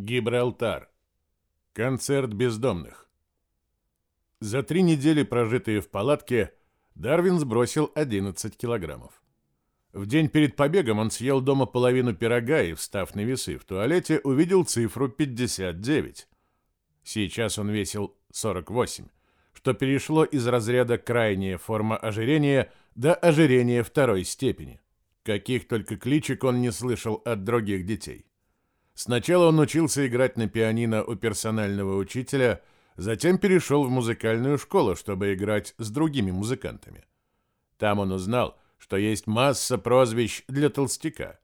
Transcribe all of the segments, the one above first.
Гибралтар. Концерт бездомных. За три недели, прожитые в палатке, Дарвин сбросил 11 килограммов. В день перед побегом он съел дома половину пирога и, встав на весы в туалете, увидел цифру 59. Сейчас он весил 48, что перешло из разряда крайняя форма ожирения до ожирения второй степени. Каких только кличек он не слышал от других детей. Сначала он учился играть на пианино у персонального учителя, затем перешел в музыкальную школу, чтобы играть с другими музыкантами. Там он узнал, что есть масса прозвищ для толстяка.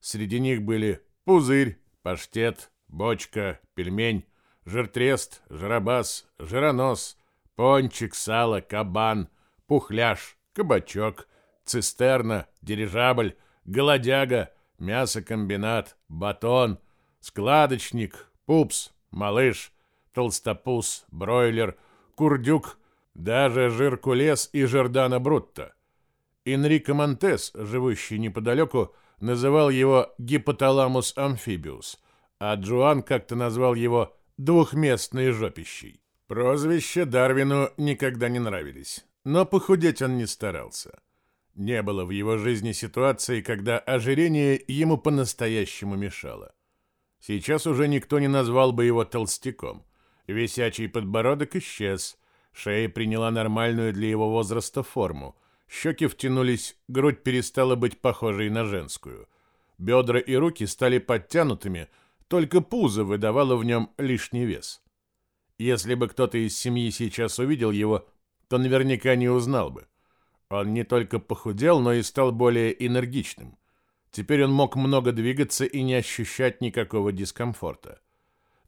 Среди них были пузырь, паштет, бочка, пельмень, жиртрест, жиробас, жиронос, пончик, сало, кабан, пухляш, кабачок, цистерна, дирижабль, голодяга, мясокомбинат, батон, складочник, пупс, малыш, толстопуз, бройлер, курдюк, даже жиркулес и Жордана Брутто. Энрико Монтес, живущий неподалеку, называл его гипоталамус амфибиус, а Джоан как-то назвал его двухместной жопищей. Прозвища Дарвину никогда не нравились, но похудеть он не старался. Не было в его жизни ситуации, когда ожирение ему по-настоящему мешало. Сейчас уже никто не назвал бы его толстяком. Висячий подбородок исчез, шея приняла нормальную для его возраста форму, щеки втянулись, грудь перестала быть похожей на женскую. Бедра и руки стали подтянутыми, только пузо выдавало в нем лишний вес. Если бы кто-то из семьи сейчас увидел его, то наверняка не узнал бы. Он не только похудел, но и стал более энергичным. Теперь он мог много двигаться и не ощущать никакого дискомфорта.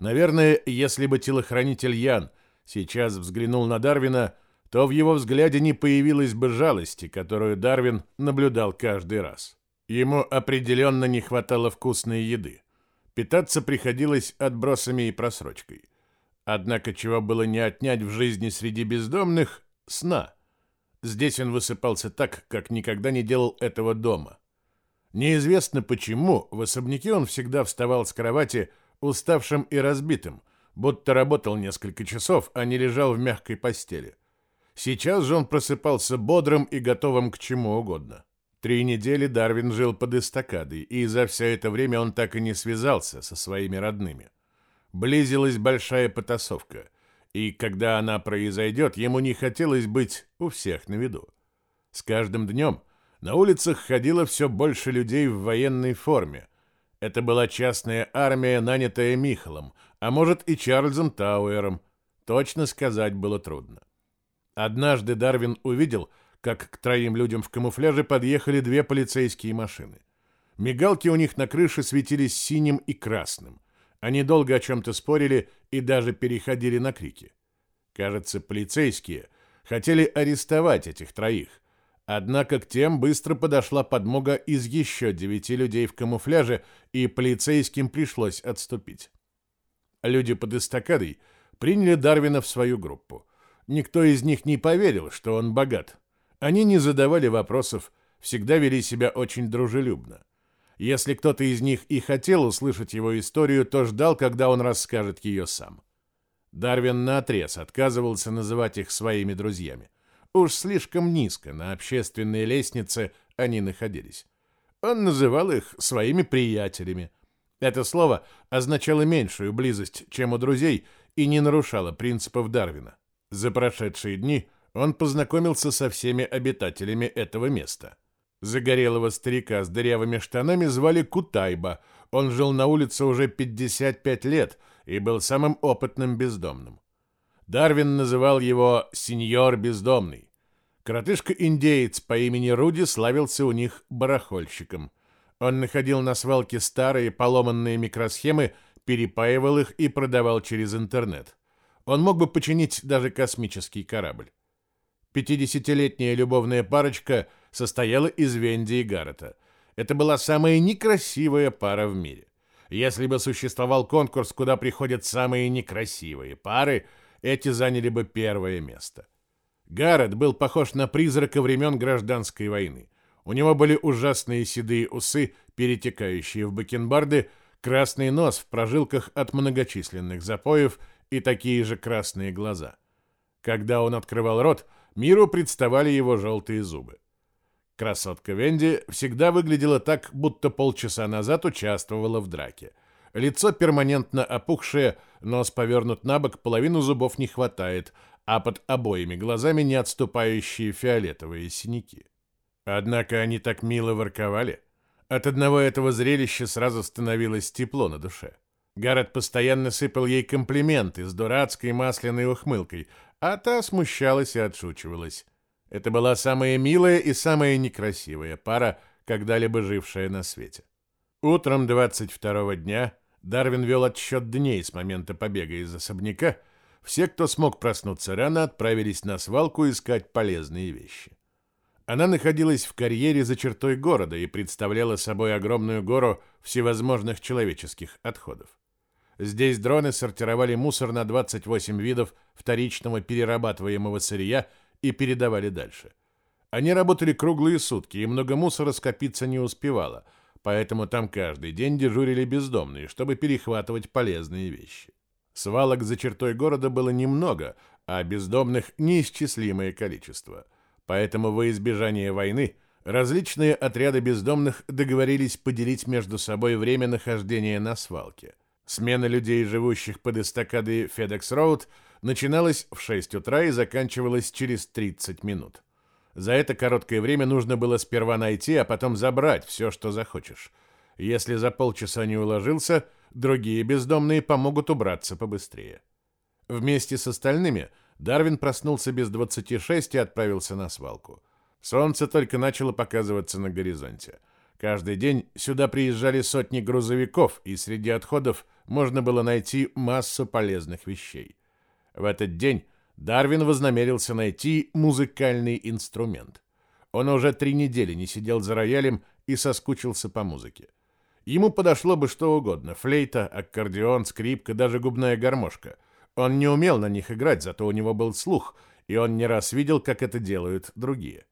Наверное, если бы телохранитель Ян сейчас взглянул на Дарвина, то в его взгляде не появилась бы жалости, которую Дарвин наблюдал каждый раз. Ему определенно не хватало вкусной еды. Питаться приходилось отбросами и просрочкой. Однако чего было не отнять в жизни среди бездомных – сна – Здесь он высыпался так, как никогда не делал этого дома. Неизвестно почему, в особняке он всегда вставал с кровати уставшим и разбитым, будто работал несколько часов, а не лежал в мягкой постели. Сейчас же он просыпался бодрым и готовым к чему угодно. Три недели Дарвин жил под эстакадой, и за все это время он так и не связался со своими родными. Близилась большая потасовка и когда она произойдет, ему не хотелось быть у всех на виду. С каждым днем на улицах ходило все больше людей в военной форме. Это была частная армия, нанятая Михалом, а может и Чарльзом Тауэром. Точно сказать было трудно. Однажды Дарвин увидел, как к троим людям в камуфляже подъехали две полицейские машины. Мигалки у них на крыше светились синим и красным. Они долго о чем-то спорили и даже переходили на крики. Кажется, полицейские хотели арестовать этих троих. Однако к тем быстро подошла подмога из еще девяти людей в камуфляже, и полицейским пришлось отступить. Люди под эстакадой приняли Дарвина в свою группу. Никто из них не поверил, что он богат. Они не задавали вопросов, всегда вели себя очень дружелюбно. Если кто-то из них и хотел услышать его историю, то ждал, когда он расскажет ее сам. Дарвин наотрез отказывался называть их своими друзьями. Уж слишком низко на общественной лестнице они находились. Он называл их своими приятелями. Это слово означало меньшую близость, чем у друзей, и не нарушало принципов Дарвина. За прошедшие дни он познакомился со всеми обитателями этого места – Загорелого старика с дырявыми штанами звали Кутайба. Он жил на улице уже 55 лет и был самым опытным бездомным. Дарвин называл его «сеньор бездомный». Коротышка-индеец по имени Руди славился у них барахольщиком. Он находил на свалке старые поломанные микросхемы, перепаивал их и продавал через интернет. Он мог бы починить даже космический корабль. Пятидесятилетняя любовная парочка – состояла из Венди и Гаррета. Это была самая некрасивая пара в мире. Если бы существовал конкурс, куда приходят самые некрасивые пары, эти заняли бы первое место. Гаррет был похож на призрака времен гражданской войны. У него были ужасные седые усы, перетекающие в бакенбарды, красный нос в прожилках от многочисленных запоев и такие же красные глаза. Когда он открывал рот, миру представали его желтые зубы. Красотка Венди всегда выглядела так, будто полчаса назад участвовала в драке. Лицо перманентно опухшее, нос повернут на бок, половину зубов не хватает, а под обоими глазами не отступающие фиолетовые синяки. Однако они так мило ворковали. От одного этого зрелища сразу становилось тепло на душе. Гаррет постоянно сыпал ей комплименты с дурацкой масляной ухмылкой, а та смущалась и отшучивалась. Это была самая милая и самая некрасивая пара, когда-либо жившая на свете. Утром 22 дня Дарвин вел отсчет дней с момента побега из особняка. Все, кто смог проснуться рано, отправились на свалку искать полезные вещи. Она находилась в карьере за чертой города и представляла собой огромную гору всевозможных человеческих отходов. Здесь дроны сортировали мусор на 28 видов вторичного перерабатываемого сырья – и передавали дальше. Они работали круглые сутки, и много мусора скопиться не успевало, поэтому там каждый день дежурили бездомные, чтобы перехватывать полезные вещи. Свалок за чертой города было немного, а бездомных неисчислимое количество. Поэтому во избежание войны различные отряды бездомных договорились поделить между собой время нахождения на свалке. Смена людей, живущих под эстакадой FedEx Road, начиналась в 6 утра и заканчивалась через 30 минут. За это короткое время нужно было сперва найти, а потом забрать все, что захочешь. Если за полчаса не уложился, другие бездомные помогут убраться побыстрее. Вместе с остальными Дарвин проснулся без 26 и отправился на свалку. Солнце только начало показываться на горизонте. Каждый день сюда приезжали сотни грузовиков, и среди отходов можно было найти массу полезных вещей. В этот день Дарвин вознамерился найти музыкальный инструмент. Он уже три недели не сидел за роялем и соскучился по музыке. Ему подошло бы что угодно – флейта, аккордеон, скрипка, даже губная гармошка. Он не умел на них играть, зато у него был слух, и он не раз видел, как это делают другие.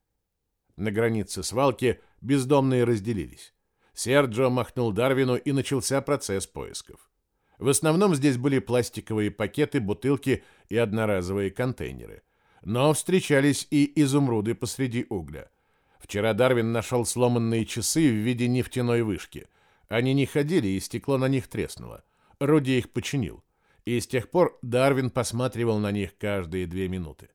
На границе свалки бездомные разделились. Серджо махнул Дарвину, и начался процесс поисков. В основном здесь были пластиковые пакеты, бутылки и одноразовые контейнеры. Но встречались и изумруды посреди угля. Вчера Дарвин нашел сломанные часы в виде нефтяной вышки. Они не ходили, и стекло на них треснуло. Руди их починил. И с тех пор Дарвин посматривал на них каждые две минуты.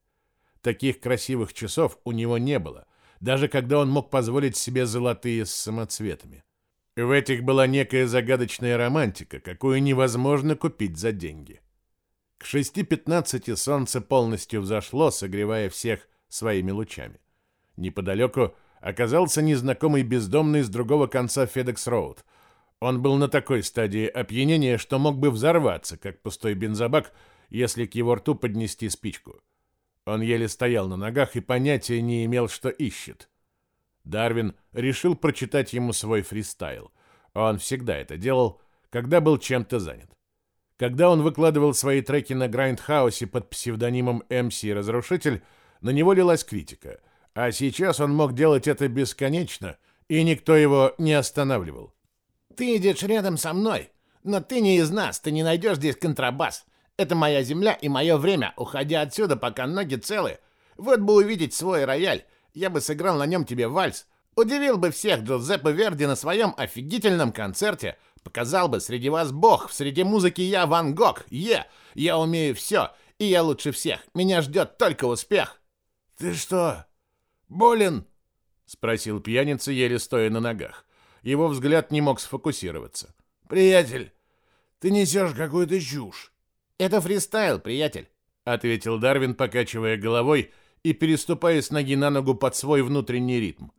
Таких красивых часов у него не было, даже когда он мог позволить себе золотые с самоцветами. В этих была некая загадочная романтика, какую невозможно купить за деньги. К 6.15 солнце полностью взошло, согревая всех своими лучами. Неподалеку оказался незнакомый бездомный с другого конца FedEx-Road. Он был на такой стадии опьянения, что мог бы взорваться, как пустой бензобак, если к его рту поднести спичку. Он еле стоял на ногах и понятия не имел, что ищет. Дарвин решил прочитать ему свой фристайл. Он всегда это делал, когда был чем-то занят. Когда он выкладывал свои треки на Грайндхаусе под псевдонимом MC Разрушитель, на него лилась критика. А сейчас он мог делать это бесконечно, и никто его не останавливал. «Ты идешь рядом со мной, но ты не из нас, ты не найдешь здесь контрабас. Это моя земля и мое время, уходи отсюда, пока ноги целы. Вот бы увидеть свой рояль, я бы сыграл на нем тебе вальс. Удивил бы всех Джузеппе Верди на своем офигительном концерте. Показал бы среди вас бог, среди музыки я Ван Гог. Е, я умею все, и я лучше всех. Меня ждет только успех. Ты что, болен? Спросил пьяница, еле стоя на ногах. Его взгляд не мог сфокусироваться. Приятель, ты несешь какую-то чушь. Это фристайл, приятель, ответил Дарвин, покачивая головой и переступая с ноги на ногу под свой внутренний ритм.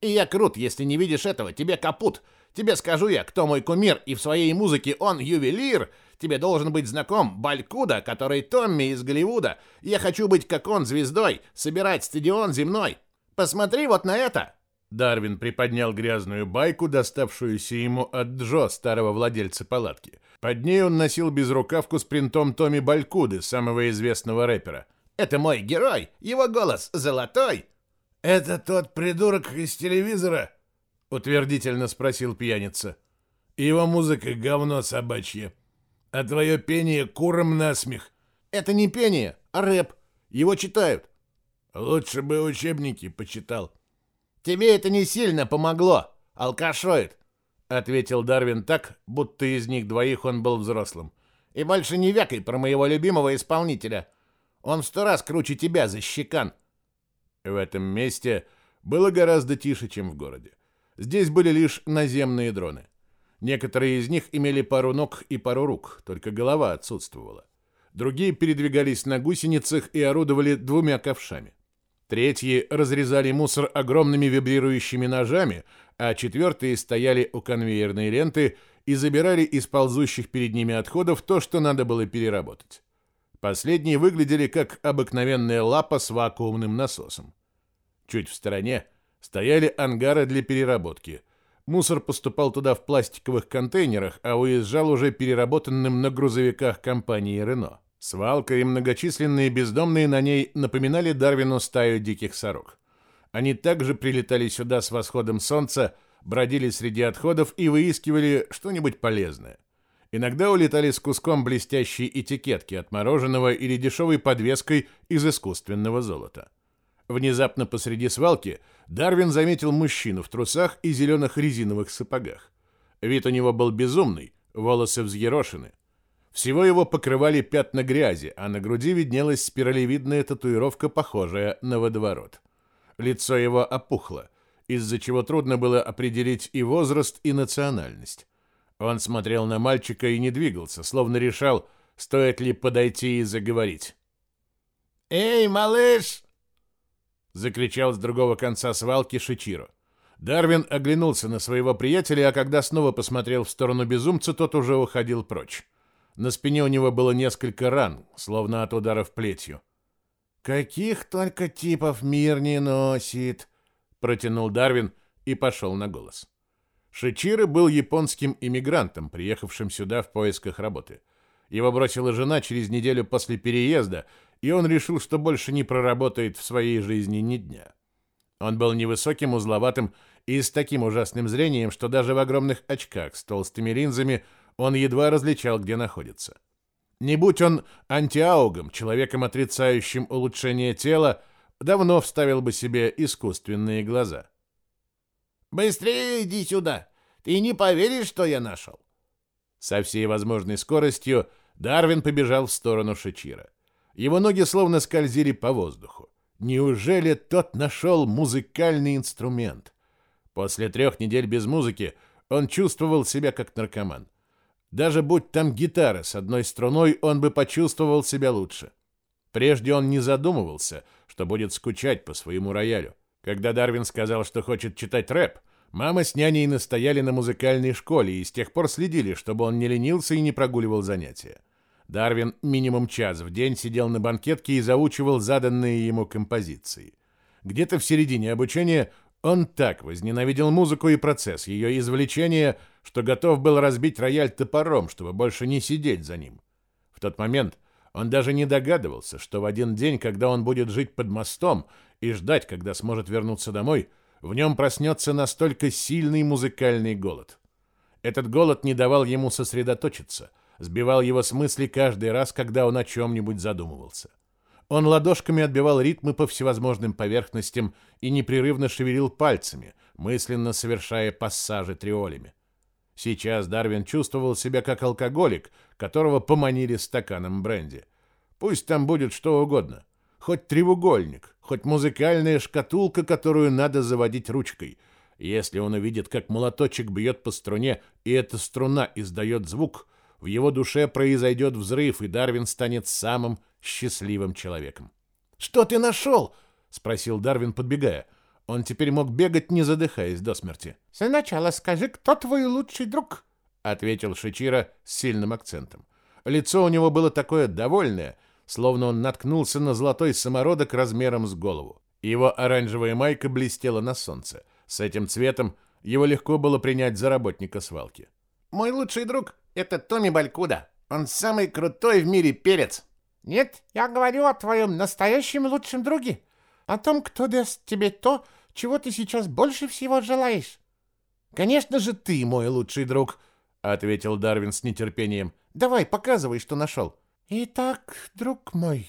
«И я крут, если не видишь этого, тебе капут. Тебе скажу я, кто мой кумир, и в своей музыке он ювелир. Тебе должен быть знаком Балькуда, который Томми из Голливуда. Я хочу быть как он, звездой, собирать стадион земной. Посмотри вот на это!» Дарвин приподнял грязную байку, доставшуюся ему от Джо, старого владельца палатки. Под ней он носил безрукавку с принтом Томми Балькуды, самого известного рэпера. Это мой герой. Его голос золотой. Это тот придурок из телевизора? Утвердительно спросил пьяница. Его музыка — говно собачье. А твое пение — куром насмех. Это не пение, а рэп. Его читают. Лучше бы учебники почитал. Тебе это не сильно помогло, алкашоид, ответил Дарвин так, будто из них двоих он был взрослым. И больше не вякай про моего любимого исполнителя. Он в сто раз круче тебя за щекан. В этом месте было гораздо тише, чем в городе. Здесь были лишь наземные дроны. Некоторые из них имели пару ног и пару рук, только голова отсутствовала. Другие передвигались на гусеницах и орудовали двумя ковшами. Третьи разрезали мусор огромными вибрирующими ножами, а четвертые стояли у конвейерной ленты и забирали из ползущих перед ними отходов то, что надо было переработать. Последние выглядели как обыкновенная лапа с вакуумным насосом. Чуть в стороне стояли ангары для переработки. Мусор поступал туда в пластиковых контейнерах, а уезжал уже переработанным на грузовиках компании «Рено». Свалка и многочисленные бездомные на ней напоминали Дарвину стаю диких сорок. Они также прилетали сюда с восходом солнца, бродили среди отходов и выискивали что-нибудь полезное. Иногда улетали с куском блестящей этикетки от мороженого или дешевой подвеской из искусственного золота. Внезапно посреди свалки Дарвин заметил мужчину в трусах и зеленых резиновых сапогах. Вид у него был безумный, волосы взъерошены. Всего его покрывали пятна грязи, а на груди виднелась спиралевидная татуировка, похожая на водоворот. Лицо его опухло, из-за чего трудно было определить и возраст, и национальность. Он смотрел на мальчика и не двигался, словно решал, стоит ли подойти и заговорить. «Эй, малыш!» — закричал с другого конца свалки Шичиро. Дарвин оглянулся на своего приятеля, а когда снова посмотрел в сторону безумца, тот уже уходил прочь. На спине у него было несколько ран, словно от ударов плетью. «Каких только типов мир не носит!» — протянул Дарвин и пошел на голос. Шичиро был японским иммигрантом, приехавшим сюда в поисках работы. Его бросила жена через неделю после переезда, и он решил, что больше не проработает в своей жизни ни дня. Он был невысоким, узловатым и с таким ужасным зрением, что даже в огромных очках с толстыми линзами он едва различал, где находится. Не будь он антиаугом, человеком, отрицающим улучшение тела, давно вставил бы себе искусственные глаза. Быстрее иди сюда! Ты не поверишь, что я нашел!» Со всей возможной скоростью Дарвин побежал в сторону Шичира. Его ноги словно скользили по воздуху. Неужели тот нашел музыкальный инструмент? После трех недель без музыки он чувствовал себя как наркоман. Даже будь там гитара с одной струной, он бы почувствовал себя лучше. Прежде он не задумывался, что будет скучать по своему роялю. Когда Дарвин сказал, что хочет читать рэп, мама с няней настояли на музыкальной школе и с тех пор следили, чтобы он не ленился и не прогуливал занятия. Дарвин минимум час в день сидел на банкетке и заучивал заданные ему композиции. Где-то в середине обучения он так возненавидел музыку и процесс ее извлечения, что готов был разбить рояль топором, чтобы больше не сидеть за ним. В тот момент он даже не догадывался, что в один день, когда он будет жить под мостом и ждать, когда сможет вернуться домой, в нем проснется настолько сильный музыкальный голод. Этот голод не давал ему сосредоточиться, сбивал его с мысли каждый раз, когда он о чем-нибудь задумывался. Он ладошками отбивал ритмы по всевозможным поверхностям и непрерывно шевелил пальцами, мысленно совершая пассажи триолями. Сейчас Дарвин чувствовал себя как алкоголик, которого поманили стаканом бренди. Пусть там будет что угодно. Хоть треугольник, хоть музыкальная шкатулка, которую надо заводить ручкой. Если он увидит, как молоточек бьет по струне, и эта струна издает звук, в его душе произойдет взрыв, и Дарвин станет самым счастливым человеком. «Что ты нашел?» — спросил Дарвин, подбегая. Он теперь мог бегать, не задыхаясь до смерти. «Сначала скажи, кто твой лучший друг?» — ответил Шичира с сильным акцентом. Лицо у него было такое довольное, словно он наткнулся на золотой самородок размером с голову. Его оранжевая майка блестела на солнце. С этим цветом его легко было принять за работника свалки. «Мой лучший друг — это Томми Балькуда. Он самый крутой в мире перец». «Нет, я говорю о твоем настоящем лучшем друге. О том, кто даст тебе то, чего ты сейчас больше всего желаешь. Конечно же ты, мой лучший друг, ответил Дарвин с нетерпением. Давай, показывай, что нашел. Итак, друг мой,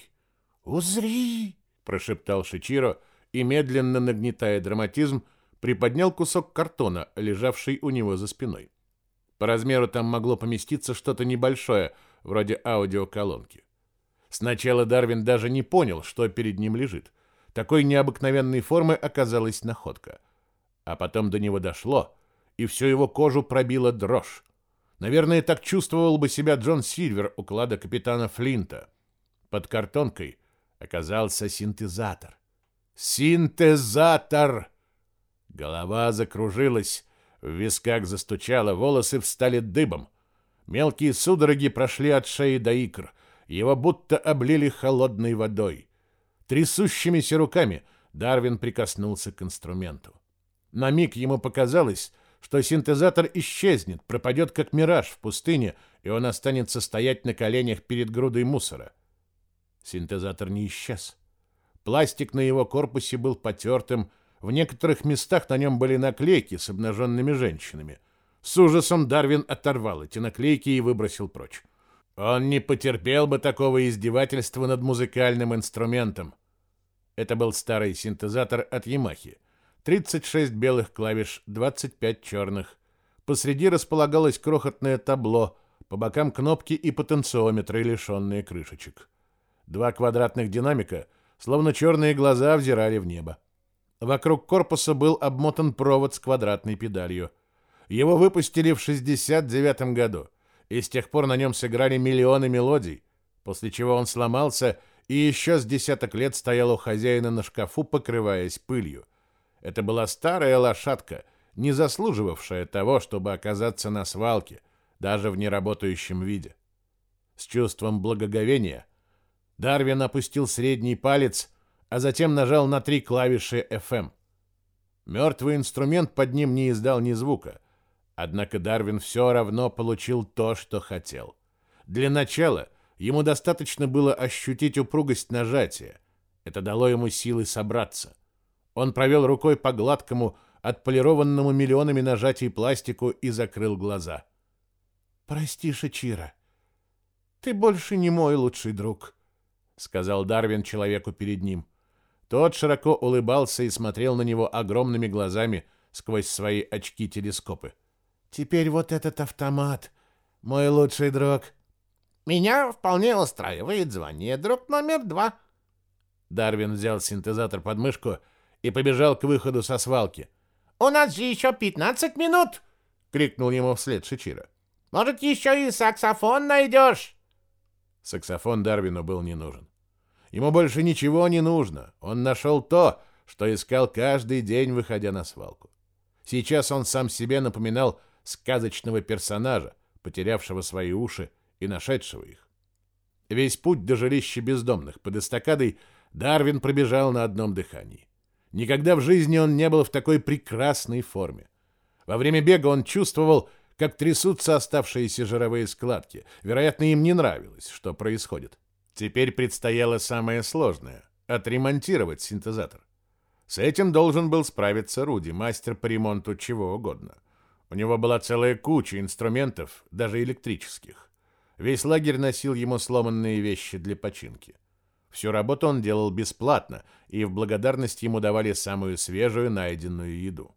узри, прошептал Шичиро и медленно нагнетая драматизм, приподнял кусок картона, лежавший у него за спиной. По размеру там могло поместиться что-то небольшое, вроде аудиоколонки. Сначала Дарвин даже не понял, что перед ним лежит. Такой необыкновенной формы оказалась находка. А потом до него дошло, и всю его кожу пробила дрожь. Наверное, так чувствовал бы себя Джон Сильвер у клада капитана Флинта. Под картонкой оказался синтезатор. Синтезатор! Голова закружилась, в висках застучало, волосы встали дыбом. Мелкие судороги прошли от шеи до икр. Его будто облили холодной водой. Трясущимися руками Дарвин прикоснулся к инструменту. На миг ему показалось, что синтезатор исчезнет, пропадет как мираж в пустыне, и он останется стоять на коленях перед грудой мусора. Синтезатор не исчез. Пластик на его корпусе был потертым, в некоторых местах на нем были наклейки с обнаженными женщинами. С ужасом Дарвин оторвал эти наклейки и выбросил прочь. Он не потерпел бы такого издевательства над музыкальным инструментом. Это был старый синтезатор от Ямахи. 36 белых клавиш, 25 черных. Посреди располагалось крохотное табло, по бокам кнопки и потенциометры, лишенные крышечек. Два квадратных динамика, словно черные глаза, взирали в небо. Вокруг корпуса был обмотан провод с квадратной педалью. Его выпустили в 69 году, и с тех пор на нем сыграли миллионы мелодий, после чего он сломался и еще с десяток лет стоял у хозяина на шкафу, покрываясь пылью. Это была старая лошадка, не заслуживавшая того, чтобы оказаться на свалке, даже в неработающем виде. С чувством благоговения Дарвин опустил средний палец, а затем нажал на три клавиши FM. Мертвый инструмент под ним не издал ни звука, однако Дарвин все равно получил то, что хотел. Для начала ему достаточно было ощутить упругость нажатия. Это дало ему силы собраться. Он провел рукой по гладкому, отполированному миллионами нажатий пластику и закрыл глаза. «Прости, Шичира, ты больше не мой лучший друг», — сказал Дарвин человеку перед ним. Тот широко улыбался и смотрел на него огромными глазами сквозь свои очки-телескопы. «Теперь вот этот автомат, мой лучший друг». «Меня вполне устраивает звание друг номер два». Дарвин взял синтезатор под мышку и побежал к выходу со свалки. «У нас же еще 15 минут!» — крикнул ему вслед Шичира. «Может, еще и саксофон найдешь?» Саксофон Дарвину был не нужен. Ему больше ничего не нужно. Он нашел то, что искал каждый день, выходя на свалку. Сейчас он сам себе напоминал сказочного персонажа, потерявшего свои уши и нашедшего их. Весь путь до жилища бездомных под эстакадой Дарвин пробежал на одном дыхании. Никогда в жизни он не был в такой прекрасной форме. Во время бега он чувствовал, как трясутся оставшиеся жировые складки. Вероятно, им не нравилось, что происходит. Теперь предстояло самое сложное — отремонтировать синтезатор. С этим должен был справиться Руди, мастер по ремонту чего угодно. У него была целая куча инструментов, даже электрических. Весь лагерь носил ему сломанные вещи для починки. Всю работу он делал бесплатно, и в благодарность ему давали самую свежую найденную еду.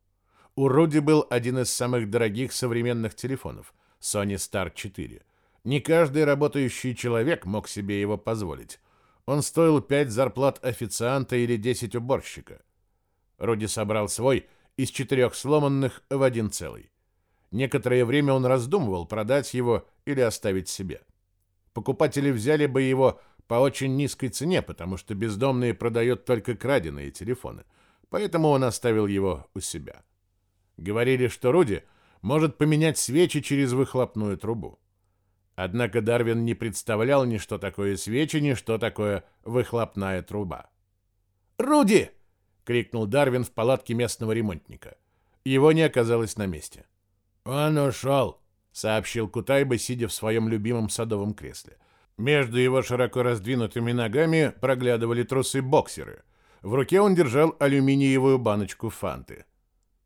У Руди был один из самых дорогих современных телефонов — Sony Star 4. Не каждый работающий человек мог себе его позволить. Он стоил 5 зарплат официанта или 10 уборщика. Руди собрал свой из четырех сломанных в один целый. Некоторое время он раздумывал, продать его или оставить себе. Покупатели взяли бы его по очень низкой цене, потому что бездомные продают только краденые телефоны. Поэтому он оставил его у себя. Говорили, что Руди может поменять свечи через выхлопную трубу. Однако Дарвин не представлял ни что такое свечи, ни что такое выхлопная труба. «Руди!» — крикнул Дарвин в палатке местного ремонтника. Его не оказалось на месте. «Он ушел», — сообщил Кутайба, сидя в своем любимом садовом кресле. Между его широко раздвинутыми ногами проглядывали трусы-боксеры. В руке он держал алюминиевую баночку фанты.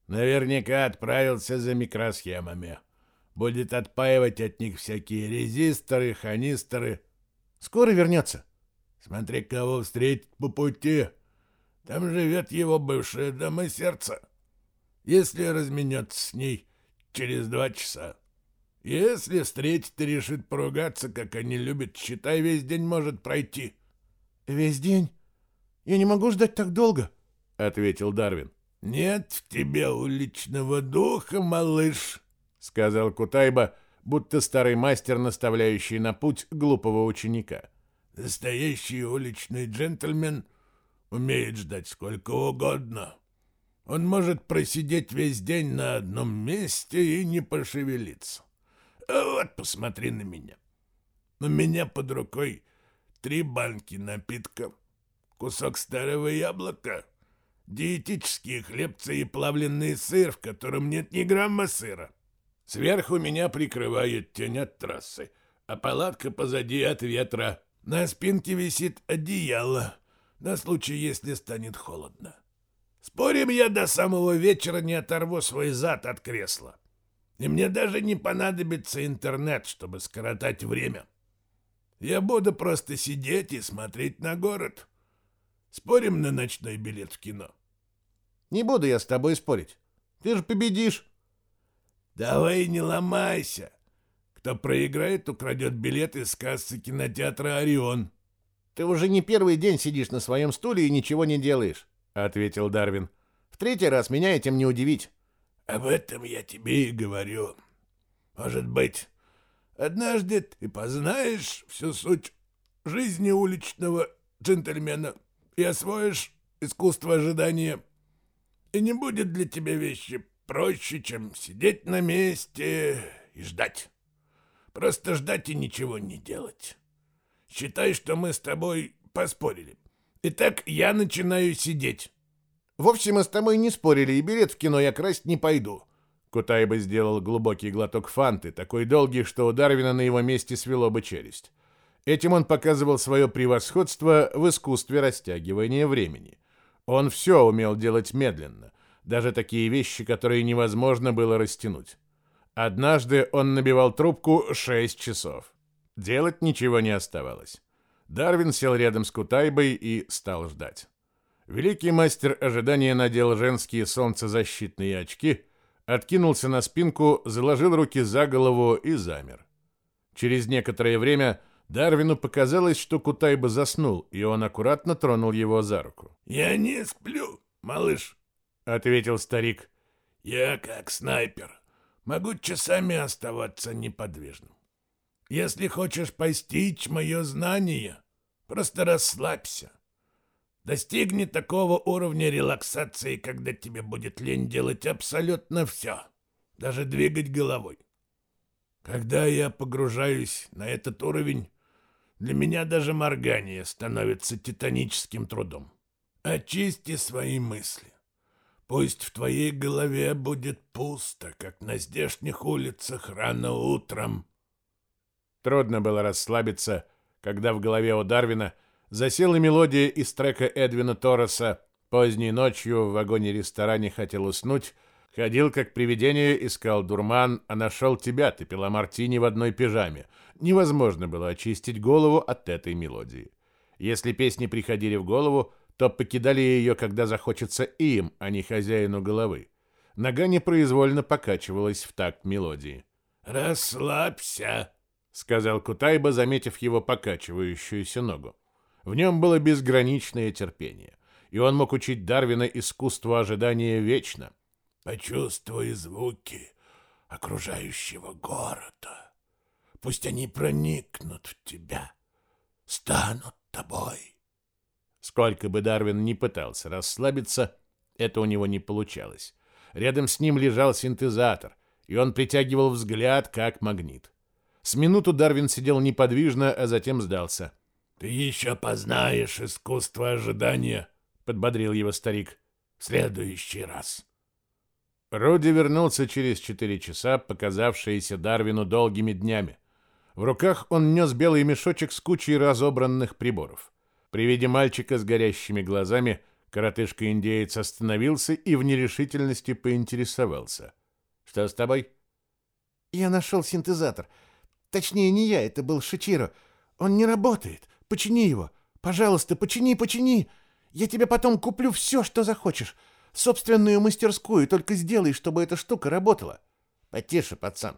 «Наверняка отправился за микросхемами», — Будет отпаивать от них всякие резисторы, ханисторы. Скоро вернется. Смотри, кого встретит по пути. Там живет его бывшая дама сердца. Если разменется с ней через два часа. Если встретит и решит поругаться, как они любят, считай, весь день может пройти. Весь день? Я не могу ждать так долго, — ответил Дарвин. Нет в тебе уличного духа, малыш, — сказал Кутайба, будто старый мастер, наставляющий на путь глупого ученика. Настоящий уличный джентльмен умеет ждать сколько угодно. Он может просидеть весь день на одном месте и не пошевелиться. А вот посмотри на меня. У меня под рукой три банки напитка, кусок старого яблока, диетические хлебцы и плавленный сыр, в котором нет ни грамма сыра. Сверху меня прикрывает тень от трассы, а палатка позади от ветра. На спинке висит одеяло на случай, если станет холодно. Спорим, я до самого вечера не оторву свой зад от кресла. И мне даже не понадобится интернет, чтобы скоротать время. Я буду просто сидеть и смотреть на город. Спорим на ночной билет в кино? Не буду я с тобой спорить. Ты же победишь. Давай не ломайся. Кто проиграет, украдет билет из кассы кинотеатра «Орион». Ты уже не первый день сидишь на своем стуле и ничего не делаешь, ответил Дарвин. В третий раз меня этим не удивить. Об этом я тебе и говорю. Может быть, однажды ты познаешь всю суть жизни уличного джентльмена и освоишь искусство ожидания. И не будет для тебя вещи проще, чем сидеть на месте и ждать. Просто ждать и ничего не делать. Считай, что мы с тобой поспорили. Итак, я начинаю сидеть. Вовсе мы с тобой не спорили, и билет в кино я красть не пойду. Кутайба сделал глубокий глоток фанты, такой долгий, что у Дарвина на его месте свело бы челюсть. Этим он показывал свое превосходство в искусстве растягивания времени. Он все умел делать медленно, даже такие вещи, которые невозможно было растянуть. Однажды он набивал трубку 6 часов. Делать ничего не оставалось. Дарвин сел рядом с Кутайбой и стал ждать. Великий мастер ожидания надел женские солнцезащитные очки, откинулся на спинку, заложил руки за голову и замер. Через некоторое время Дарвину показалось, что Кутайба заснул, и он аккуратно тронул его за руку. «Я не сплю, малыш», — ответил старик. «Я как снайпер. Могу часами оставаться неподвижным. Если хочешь постичь мое знание, просто расслабься. Достигни такого уровня релаксации, когда тебе будет лень делать абсолютно все, даже двигать головой. Когда я погружаюсь на этот уровень, для меня даже моргание становится титаническим трудом. Очисти свои мысли. Пусть в твоей голове будет пусто, как на здешних улицах рано утром. Трудно было расслабиться, когда в голове у Дарвина засела мелодия из трека Эдвина Торреса «Поздней ночью в вагоне-ресторане хотел уснуть», Ходил как привидение, искал дурман, а нашел тебя, ты пила мартини в одной пижаме. Невозможно было очистить голову от этой мелодии. Если песни приходили в голову, то покидали ее, когда захочется им, а не хозяину головы. Нога непроизвольно покачивалась в такт мелодии. «Расслабься», — сказал Кутайба, заметив его покачивающуюся ногу. В нем было безграничное терпение, и он мог учить Дарвина искусству ожидания вечно. «Почувствуй звуки окружающего города. Пусть они проникнут в тебя, станут тобой». Сколько бы Дарвин ни пытался расслабиться, это у него не получалось. Рядом с ним лежал синтезатор, и он притягивал взгляд, как магнит. С минуту Дарвин сидел неподвижно, а затем сдался. «Ты еще познаешь искусство ожидания», — подбодрил его старик. «В следующий раз». Роди вернулся через четыре часа, показавшиеся Дарвину долгими днями. В руках он нес белый мешочек с кучей разобранных приборов. При виде мальчика с горящими глазами коротышка-индеец остановился и в нерешительности поинтересовался. «Что с тобой?» Я нашел синтезатор. Точнее, не я, это был Шичиро. Он не работает. Почини его. Пожалуйста, почини, почини. Я тебе потом куплю все, что захочешь. Собственную мастерскую, только сделай, чтобы эта штука работала. Потише, пацан.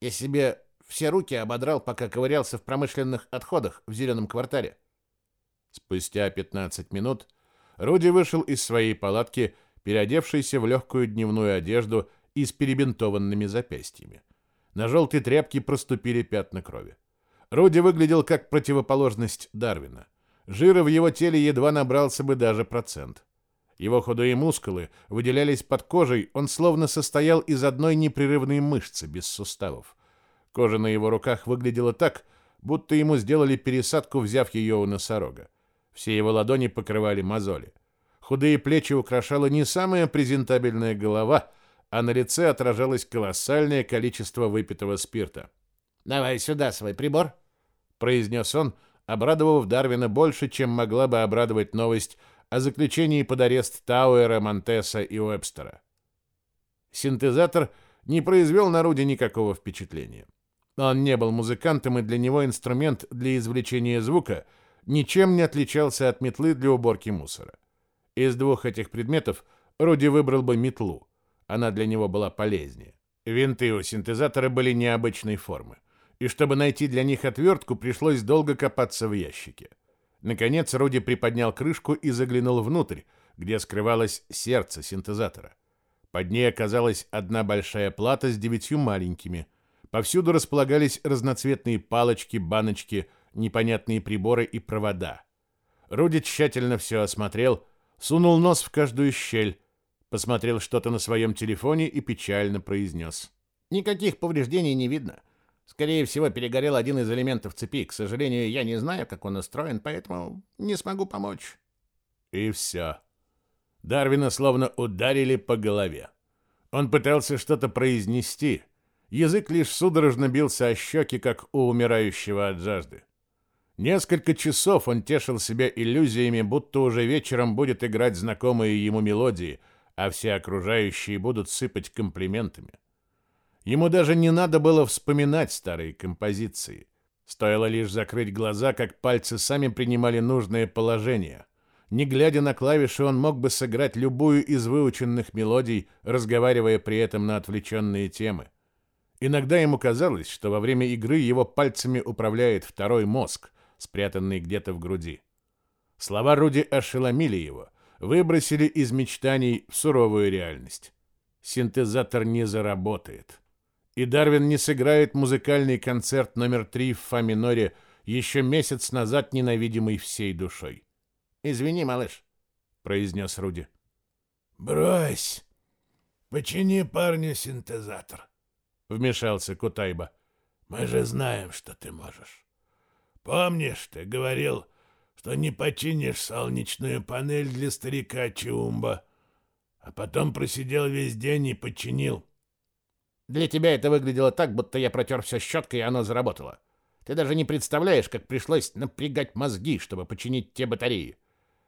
Я себе все руки ободрал, пока ковырялся в промышленных отходах в зеленом квартале. Спустя 15 минут Руди вышел из своей палатки, переодевшийся в легкую дневную одежду и с перебинтованными запястьями. На желтой тряпке проступили пятна крови. Руди выглядел как противоположность Дарвина. Жира в его теле едва набрался бы даже процент. Его худые мускулы выделялись под кожей, он словно состоял из одной непрерывной мышцы без суставов. Кожа на его руках выглядела так, будто ему сделали пересадку, взяв ее у носорога. Все его ладони покрывали мозоли. Худые плечи украшала не самая презентабельная голова, а на лице отражалось колоссальное количество выпитого спирта. «Давай сюда свой прибор», — произнес он, обрадовав Дарвина больше, чем могла бы обрадовать новость о заключении под арест Тауэра, Монтеса и Уэбстера. Синтезатор не произвел на Руди никакого впечатления. Он не был музыкантом, и для него инструмент для извлечения звука ничем не отличался от метлы для уборки мусора. Из двух этих предметов Руди выбрал бы метлу. Она для него была полезнее. Винты у синтезатора были необычной формы и чтобы найти для них отвертку, пришлось долго копаться в ящике. Наконец Руди приподнял крышку и заглянул внутрь, где скрывалось сердце синтезатора. Под ней оказалась одна большая плата с девятью маленькими. Повсюду располагались разноцветные палочки, баночки, непонятные приборы и провода. Руди тщательно все осмотрел, сунул нос в каждую щель, посмотрел что-то на своем телефоне и печально произнес. «Никаких повреждений не видно. Скорее всего, перегорел один из элементов цепи. К сожалению, я не знаю, как он устроен, поэтому не смогу помочь. И все. Дарвина словно ударили по голове. Он пытался что-то произнести. Язык лишь судорожно бился о щеки, как у умирающего от жажды. Несколько часов он тешил себя иллюзиями, будто уже вечером будет играть знакомые ему мелодии, а все окружающие будут сыпать комплиментами. Ему даже не надо было вспоминать старые композиции. Стоило лишь закрыть глаза, как пальцы сами принимали нужное положение. Не глядя на клавиши, он мог бы сыграть любую из выученных мелодий, разговаривая при этом на отвлеченные темы. Иногда ему казалось, что во время игры его пальцами управляет второй мозг, спрятанный где-то в груди. Слова Руди ошеломили его, выбросили из мечтаний в суровую реальность. Синтезатор не заработает и Дарвин не сыграет музыкальный концерт номер три в фа миноре еще месяц назад ненавидимый всей душой. «Извини, малыш», — произнес Руди. «Брось! Почини парню синтезатор», — вмешался Кутайба. «Мы же знаем, что ты можешь. Помнишь, ты говорил, что не починишь солнечную панель для старика Чумба, а потом просидел весь день и починил. Для тебя это выглядело так, будто я протер все щеткой, и оно заработало. Ты даже не представляешь, как пришлось напрягать мозги, чтобы починить те батареи.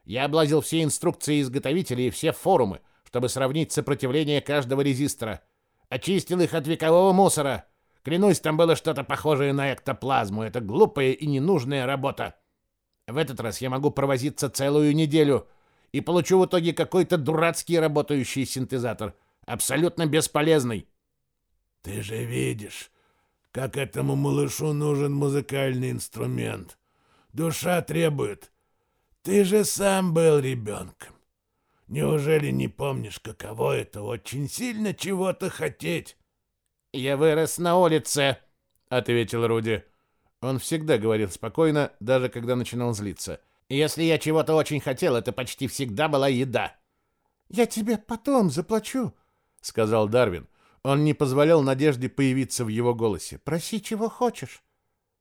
Я облазил все инструкции изготовителей и все форумы, чтобы сравнить сопротивление каждого резистора. Очистил их от векового мусора. Клянусь, там было что-то похожее на эктоплазму. Это глупая и ненужная работа. В этот раз я могу провозиться целую неделю и получу в итоге какой-то дурацкий работающий синтезатор. Абсолютно бесполезный. Ты же видишь, как этому малышу нужен музыкальный инструмент. Душа требует. Ты же сам был ребенком. Неужели не помнишь, каково это очень сильно чего-то хотеть? Я вырос на улице, ответил Руди. Он всегда говорил спокойно, даже когда начинал злиться. Если я чего-то очень хотел, это почти всегда была еда. Я тебе потом заплачу, сказал Дарвин. Он не позволял надежде появиться в его голосе. «Проси, чего хочешь».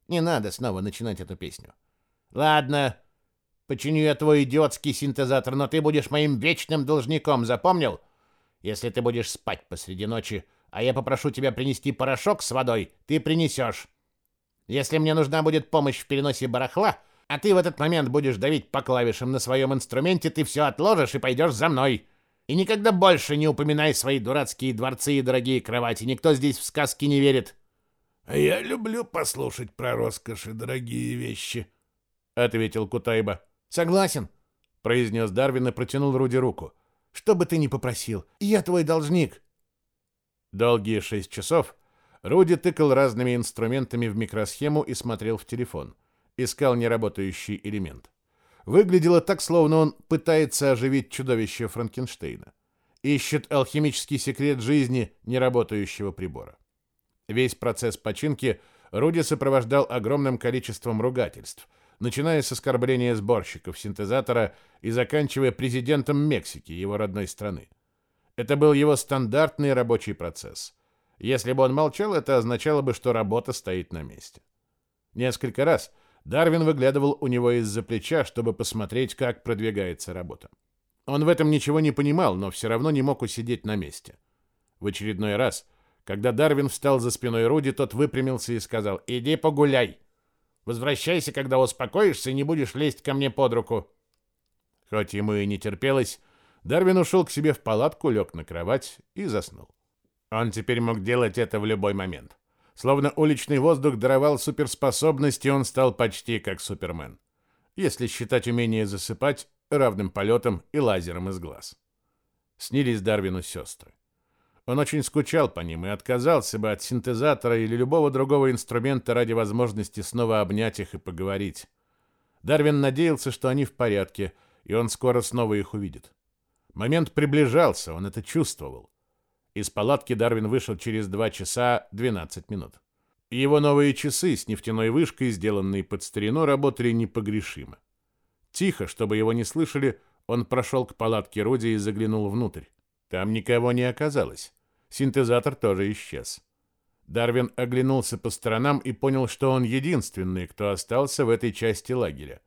Не надо снова начинать эту песню. «Ладно, починю я твой идиотский синтезатор, но ты будешь моим вечным должником, запомнил? Если ты будешь спать посреди ночи, а я попрошу тебя принести порошок с водой, ты принесешь. Если мне нужна будет помощь в переносе барахла, а ты в этот момент будешь давить по клавишам на своем инструменте, ты все отложишь и пойдешь за мной. И никогда больше не упоминай свои дурацкие дворцы и дорогие кровати. Никто здесь в сказки не верит. А я люблю послушать про роскошь и дорогие вещи, ответил Кутайба. Согласен, произнес Дарвин и протянул Руди руку. Что бы ты ни попросил, я твой должник. Долгие шесть часов Руди тыкал разными инструментами в микросхему и смотрел в телефон. Искал неработающий элемент. Выглядело так, словно он пытается оживить чудовище Франкенштейна. Ищет алхимический секрет жизни неработающего прибора. Весь процесс починки Руди сопровождал огромным количеством ругательств, начиная с оскорбления сборщиков синтезатора и заканчивая президентом Мексики, его родной страны. Это был его стандартный рабочий процесс. Если бы он молчал, это означало бы, что работа стоит на месте. Несколько раз Дарвин выглядывал у него из-за плеча, чтобы посмотреть, как продвигается работа. Он в этом ничего не понимал, но все равно не мог усидеть на месте. В очередной раз, когда Дарвин встал за спиной Руди, тот выпрямился и сказал «Иди погуляй! Возвращайся, когда успокоишься, и не будешь лезть ко мне под руку». Хоть ему и не терпелось, Дарвин ушел к себе в палатку, лег на кровать и заснул. Он теперь мог делать это в любой момент. Словно уличный воздух даровал суперспособности, он стал почти как Супермен. Если считать умение засыпать равным полетом и лазером из глаз. Снились Дарвину сестры. Он очень скучал по ним и отказался бы от синтезатора или любого другого инструмента ради возможности снова обнять их и поговорить. Дарвин надеялся, что они в порядке, и он скоро снова их увидит. Момент приближался, он это чувствовал. Из палатки Дарвин вышел через 2 часа 12 минут. Его новые часы с нефтяной вышкой, сделанные под старину, работали непогрешимо. Тихо, чтобы его не слышали, он прошел к палатке Руди и заглянул внутрь. Там никого не оказалось. Синтезатор тоже исчез. Дарвин оглянулся по сторонам и понял, что он единственный, кто остался в этой части лагеря.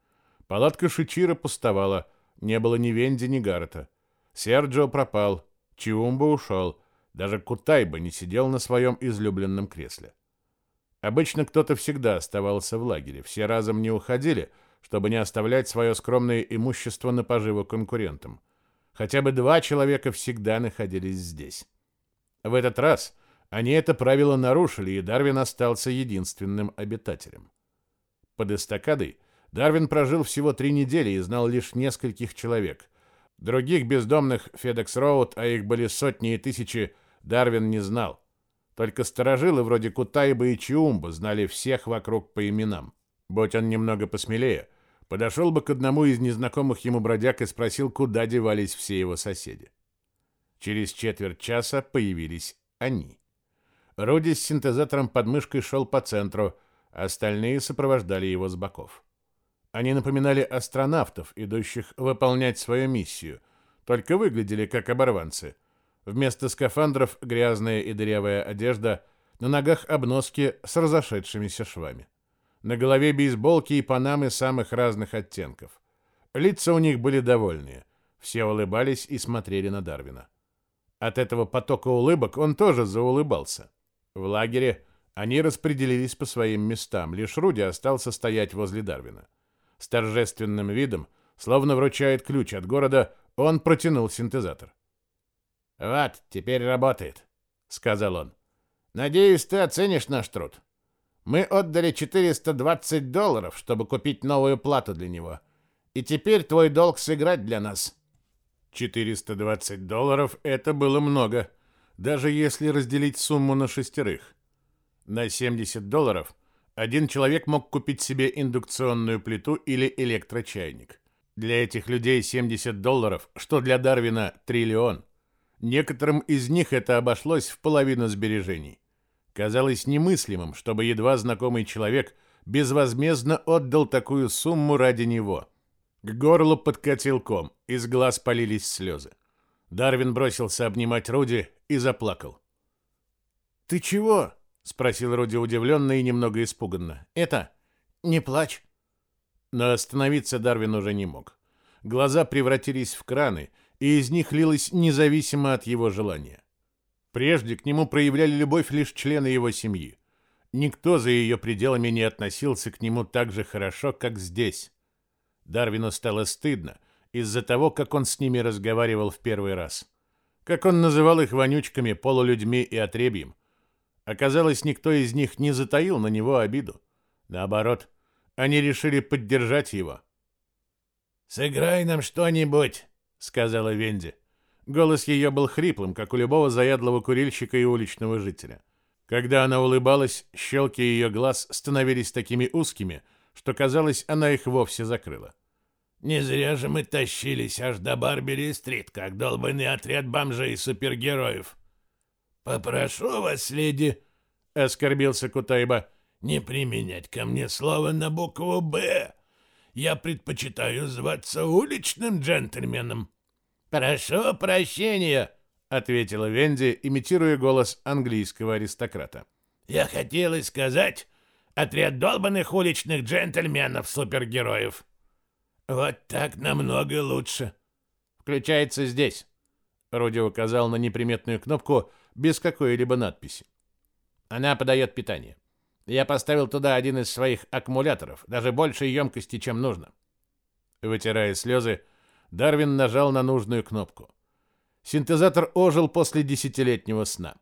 Палатка Шичира пустовала, не было ни Венди, ни Гаррета. Серджо пропал, Чиумба ушел, даже Кутайба не сидел на своем излюбленном кресле. Обычно кто-то всегда оставался в лагере, все разом не уходили, чтобы не оставлять свое скромное имущество на поживу конкурентам. Хотя бы два человека всегда находились здесь. В этот раз они это правило нарушили, и Дарвин остался единственным обитателем. Под эстакадой Дарвин прожил всего три недели и знал лишь нескольких человек. Других бездомных Федекс Роуд, а их были сотни и тысячи, Дарвин не знал. Только сторожилы вроде Кутайба и Чиумба знали всех вокруг по именам. Будь он немного посмелее, подошел бы к одному из незнакомых ему бродяг и спросил, куда девались все его соседи. Через четверть часа появились они. Руди с синтезатором под мышкой шел по центру, остальные сопровождали его с боков. Они напоминали астронавтов, идущих выполнять свою миссию, только выглядели как оборванцы. Вместо скафандров грязная и дырявая одежда, на ногах обноски с разошедшимися швами. На голове бейсболки и панамы самых разных оттенков. Лица у них были довольные. Все улыбались и смотрели на Дарвина. От этого потока улыбок он тоже заулыбался. В лагере они распределились по своим местам, лишь Руди остался стоять возле Дарвина. С торжественным видом, словно вручает ключ от города, он протянул синтезатор. «Вот, теперь работает», — сказал он. «Надеюсь, ты оценишь наш труд. Мы отдали 420 долларов, чтобы купить новую плату для него. И теперь твой долг сыграть для нас». 420 долларов — это было много, даже если разделить сумму на шестерых. На 70 долларов один человек мог купить себе индукционную плиту или электрочайник. Для этих людей 70 долларов, что для Дарвина триллион. Некоторым из них это обошлось в половину сбережений. Казалось немыслимым, чтобы едва знакомый человек безвозмездно отдал такую сумму ради него. К горлу подкатил ком, из глаз полились слезы. Дарвин бросился обнимать Руди и заплакал. «Ты чего?» — спросил Руди удивленно и немного испуганно. «Это... не плачь». Но остановиться Дарвин уже не мог. Глаза превратились в краны, и из них лилось независимо от его желания. Прежде к нему проявляли любовь лишь члены его семьи. Никто за ее пределами не относился к нему так же хорошо, как здесь. Дарвину стало стыдно из-за того, как он с ними разговаривал в первый раз. как он называл их вонючками, полулюдьми и отребьем. Оказалось, никто из них не затаил на него обиду. Наоборот, они решили поддержать его. «Сыграй нам что-нибудь», — сказала Венди. Голос ее был хриплым, как у любого заядлого курильщика и уличного жителя. Когда она улыбалась, щелки ее глаз становились такими узкими, что казалось, она их вовсе закрыла. «Не зря же мы тащились аж до Барбери-стрит, как долбанный отряд бомжей и супергероев». «Попрошу вас, леди», — оскорбился Кутайба, — «не применять ко мне слово на букву «Б». Я предпочитаю зваться уличным джентльменом». «Прошу прощения», — ответила Венди, имитируя голос английского аристократа. «Я хотела сказать, отряд долбанных уличных джентльменов-супергероев». «Вот так намного лучше». «Включается здесь», — Руди указал на неприметную кнопку без какой-либо надписи. «Она подает питание. Я поставил туда один из своих аккумуляторов, даже большей емкости, чем нужно». Вытирая слезы, Дарвин нажал на нужную кнопку. Синтезатор ожил после десятилетнего сна.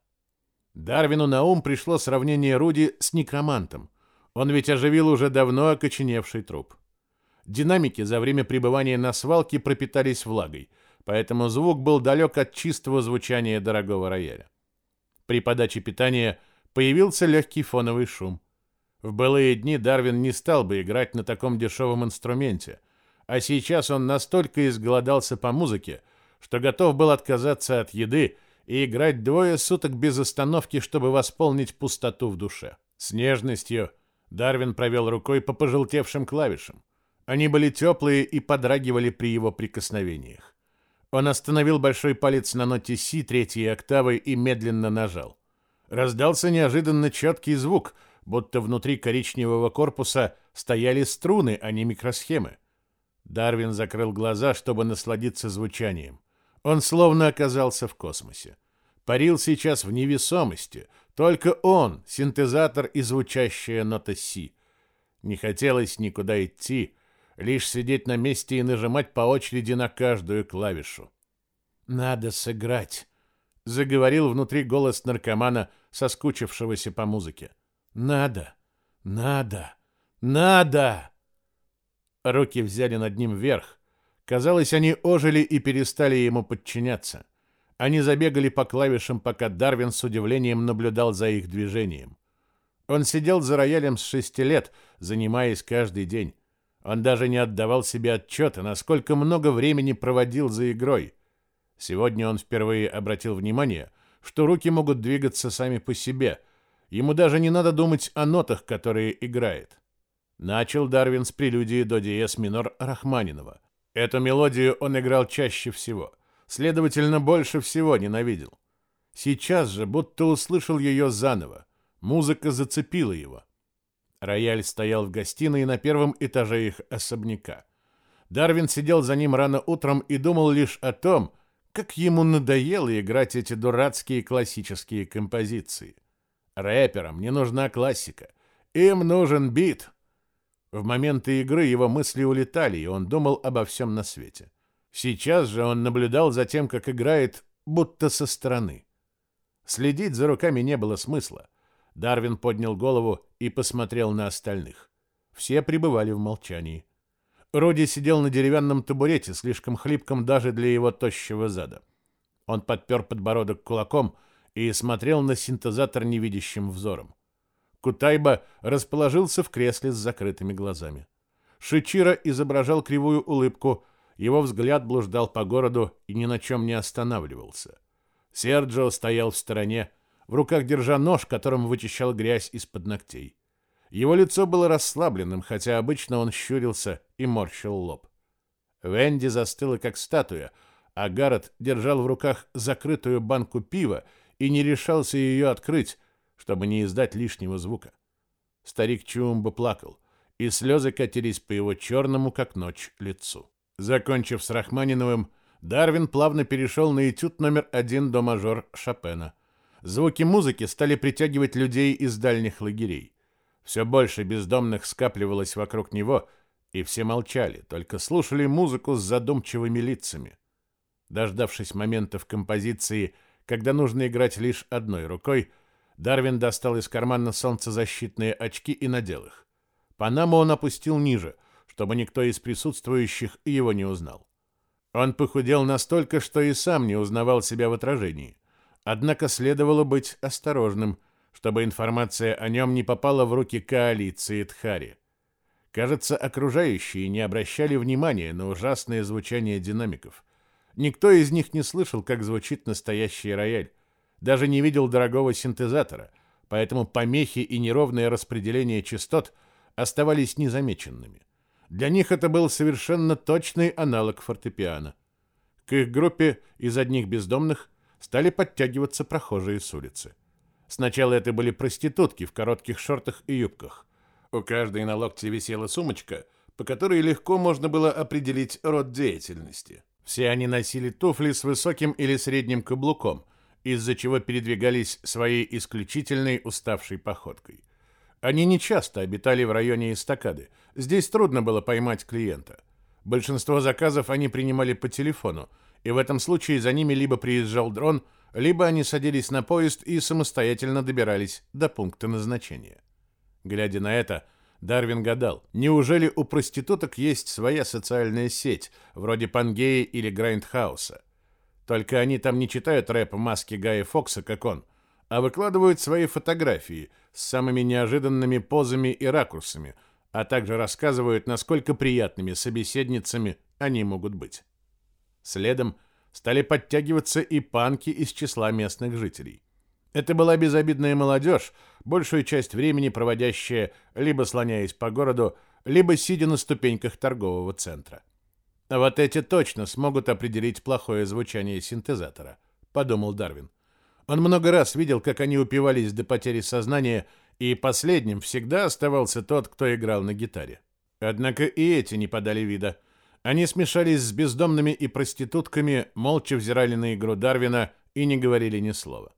Дарвину на ум пришло сравнение Руди с некромантом. Он ведь оживил уже давно окоченевший труп. Динамики за время пребывания на свалке пропитались влагой, поэтому звук был далек от чистого звучания дорогого рояля. При подаче питания появился легкий фоновый шум. В былые дни Дарвин не стал бы играть на таком дешевом инструменте, а сейчас он настолько изголодался по музыке, что готов был отказаться от еды и играть двое суток без остановки, чтобы восполнить пустоту в душе. С нежностью Дарвин провел рукой по пожелтевшим клавишам. Они были теплые и подрагивали при его прикосновениях. Он остановил большой палец на ноте Си третьей октавы и медленно нажал. Раздался неожиданно четкий звук, будто внутри коричневого корпуса стояли струны, а не микросхемы. Дарвин закрыл глаза, чтобы насладиться звучанием. Он словно оказался в космосе. Парил сейчас в невесомости. Только он, синтезатор и звучащая нота Си. Не хотелось никуда идти, лишь сидеть на месте и нажимать по очереди на каждую клавишу. «Надо сыграть», — заговорил внутри голос наркомана, соскучившегося по музыке. «Надо, надо, надо!» Руки взяли над ним вверх. Казалось, они ожили и перестали ему подчиняться. Они забегали по клавишам, пока Дарвин с удивлением наблюдал за их движением. Он сидел за роялем с шести лет, занимаясь каждый день. Он даже не отдавал себе отчета, насколько много времени проводил за игрой. Сегодня он впервые обратил внимание, что руки могут двигаться сами по себе. Ему даже не надо думать о нотах, которые играет. Начал Дарвин с прелюдии до диез минор Рахманинова. Эту мелодию он играл чаще всего, следовательно, больше всего ненавидел. Сейчас же будто услышал ее заново. Музыка зацепила его. Рояль стоял в гостиной на первом этаже их особняка. Дарвин сидел за ним рано утром и думал лишь о том, как ему надоело играть эти дурацкие классические композиции. Рэперам не нужна классика. Им нужен бит. В моменты игры его мысли улетали, и он думал обо всем на свете. Сейчас же он наблюдал за тем, как играет, будто со стороны. Следить за руками не было смысла. Дарвин поднял голову и посмотрел на остальных. Все пребывали в молчании. Роди сидел на деревянном табурете, слишком хлипком даже для его тощего зада. Он подпер подбородок кулаком и смотрел на синтезатор невидящим взором. Кутайба расположился в кресле с закрытыми глазами. Шичира изображал кривую улыбку, его взгляд блуждал по городу и ни на чем не останавливался. Серджио стоял в стороне, в руках держа нож, которым вычищал грязь из-под ногтей. Его лицо было расслабленным, хотя обычно он щурился и морщил лоб. Венди застыла как статуя, а Гаррет держал в руках закрытую банку пива и не решался ее открыть, чтобы не издать лишнего звука. Старик Чумба плакал, и слезы катились по его черному, как ночь, лицу. Закончив с Рахманиновым, Дарвин плавно перешел на этюд номер один до мажор Шопена. Звуки музыки стали притягивать людей из дальних лагерей. Все больше бездомных скапливалось вокруг него, и все молчали, только слушали музыку с задумчивыми лицами. Дождавшись момента в композиции, когда нужно играть лишь одной рукой, Дарвин достал из кармана солнцезащитные очки и надел их. Панаму он опустил ниже, чтобы никто из присутствующих его не узнал. Он похудел настолько, что и сам не узнавал себя в отражении. Однако следовало быть осторожным, чтобы информация о нем не попала в руки коалиции Тхари. Кажется, окружающие не обращали внимания на ужасное звучание динамиков. Никто из них не слышал, как звучит настоящий рояль. Даже не видел дорогого синтезатора, поэтому помехи и неровное распределение частот оставались незамеченными. Для них это был совершенно точный аналог фортепиано. К их группе из одних бездомных стали подтягиваться прохожие с улицы. Сначала это были проститутки в коротких шортах и юбках. У каждой на локте висела сумочка, по которой легко можно было определить род деятельности. Все они носили туфли с высоким или средним каблуком, из-за чего передвигались своей исключительной уставшей походкой. Они нечасто обитали в районе эстакады. Здесь трудно было поймать клиента. Большинство заказов они принимали по телефону, и в этом случае за ними либо приезжал дрон, либо они садились на поезд и самостоятельно добирались до пункта назначения. Глядя на это, Дарвин гадал, неужели у проституток есть своя социальная сеть, вроде Пангеи или Грайндхауса? Только они там не читают рэп в маске Гая Фокса, как он, а выкладывают свои фотографии с самыми неожиданными позами и ракурсами, а также рассказывают, насколько приятными собеседницами они могут быть. Следом стали подтягиваться и панки из числа местных жителей. Это была безобидная молодежь, большую часть времени проводящая либо слоняясь по городу, либо сидя на ступеньках торгового центра. Вот эти точно смогут определить плохое звучание синтезатора, подумал Дарвин. Он много раз видел, как они упивались до потери сознания, и последним всегда оставался тот, кто играл на гитаре. Однако и эти не подали вида. Они смешались с бездомными и проститутками, молча взирали на игру Дарвина и не говорили ни слова.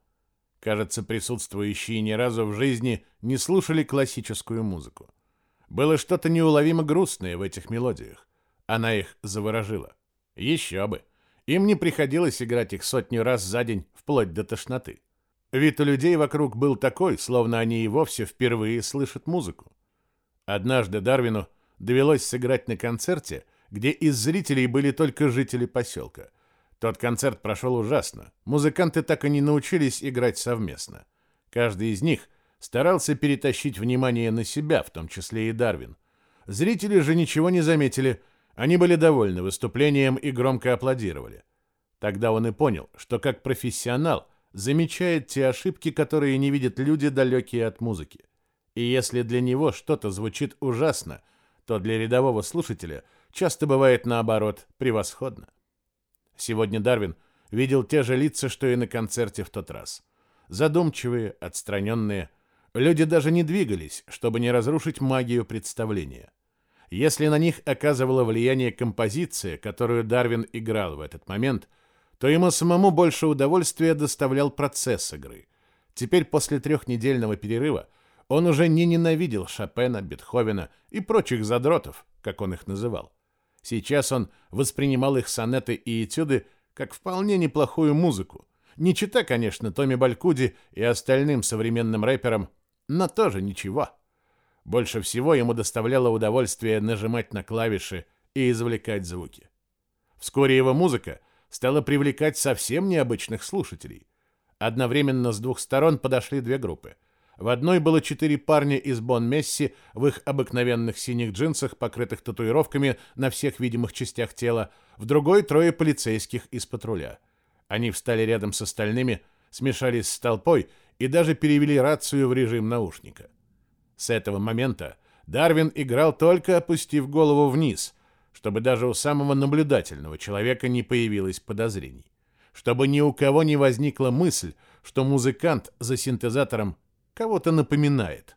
Кажется, присутствующие ни разу в жизни не слушали классическую музыку. Было что-то неуловимо грустное в этих мелодиях. Она их заворожила. Еще бы. Им не приходилось играть их сотню раз за день, вплоть до тошноты. Вид у людей вокруг был такой, словно они и вовсе впервые слышат музыку. Однажды Дарвину довелось сыграть на концерте, где из зрителей были только жители поселка – тот концерт прошел ужасно. Музыканты так и не научились играть совместно. Каждый из них старался перетащить внимание на себя, в том числе и Дарвин. Зрители же ничего не заметили. Они были довольны выступлением и громко аплодировали. Тогда он и понял, что как профессионал замечает те ошибки, которые не видят люди, далекие от музыки. И если для него что-то звучит ужасно, то для рядового слушателя часто бывает наоборот превосходно. Сегодня Дарвин видел те же лица, что и на концерте в тот раз. Задумчивые, отстраненные. Люди даже не двигались, чтобы не разрушить магию представления. Если на них оказывало влияние композиция, которую Дарвин играл в этот момент, то ему самому больше удовольствия доставлял процесс игры. Теперь после трехнедельного перерыва он уже не ненавидел Шопена, Бетховена и прочих задротов, как он их называл. Сейчас он воспринимал их сонеты и этюды как вполне неплохую музыку. Не чита, конечно, Томми Балькуди и остальным современным рэперам, но тоже ничего. Больше всего ему доставляло удовольствие нажимать на клавиши и извлекать звуки. Вскоре его музыка стала привлекать совсем необычных слушателей. Одновременно с двух сторон подошли две группы. В одной было четыре парня из Бон-Месси в их обыкновенных синих джинсах, покрытых татуировками на всех видимых частях тела, в другой трое полицейских из патруля. Они встали рядом с остальными, смешались с толпой и даже перевели рацию в режим наушника. С этого момента Дарвин играл только опустив голову вниз, чтобы даже у самого наблюдательного человека не появилось подозрений. Чтобы ни у кого не возникла мысль, что музыкант за синтезатором кого-то напоминает.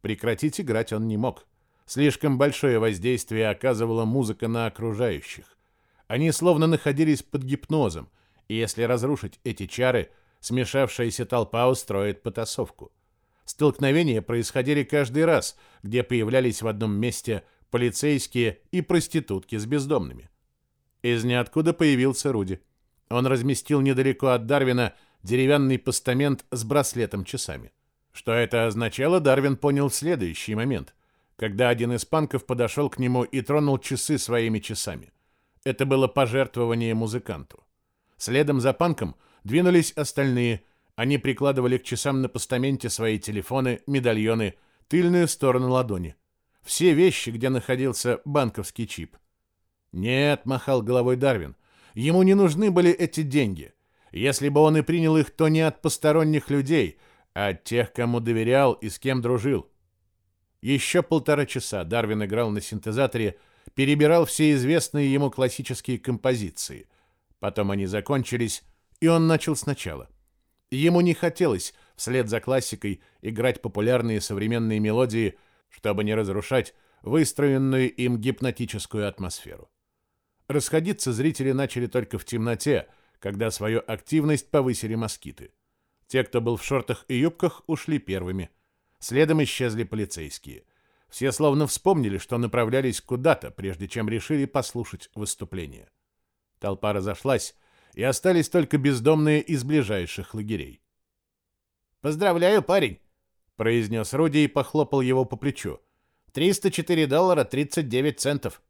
Прекратить играть он не мог. Слишком большое воздействие оказывала музыка на окружающих. Они словно находились под гипнозом, и если разрушить эти чары, смешавшаяся толпа устроит потасовку. Столкновения происходили каждый раз, где появлялись в одном месте полицейские и проститутки с бездомными. Из ниоткуда появился Руди. Он разместил недалеко от Дарвина деревянный постамент с браслетом-часами. Что это означало, Дарвин понял следующий момент, когда один из панков подошел к нему и тронул часы своими часами. Это было пожертвование музыканту. Следом за панком двинулись остальные. Они прикладывали к часам на постаменте свои телефоны, медальоны, тыльную сторону ладони. Все вещи, где находился банковский чип. «Нет», — махал головой Дарвин, — «ему не нужны были эти деньги. Если бы он и принял их, то не от посторонних людей, а тех, кому доверял и с кем дружил». Еще полтора часа Дарвин играл на синтезаторе, перебирал все известные ему классические композиции. Потом они закончились, и он начал сначала. Ему не хотелось, вслед за классикой, играть популярные современные мелодии, чтобы не разрушать выстроенную им гипнотическую атмосферу. Расходиться зрители начали только в темноте, когда свою активность повысили москиты. Те, кто был в шортах и юбках, ушли первыми. Следом исчезли полицейские. Все словно вспомнили, что направлялись куда-то, прежде чем решили послушать выступление. Толпа разошлась, и остались только бездомные из ближайших лагерей. «Поздравляю, парень!» — произнес Руди и похлопал его по плечу. «304 доллара 39 центов».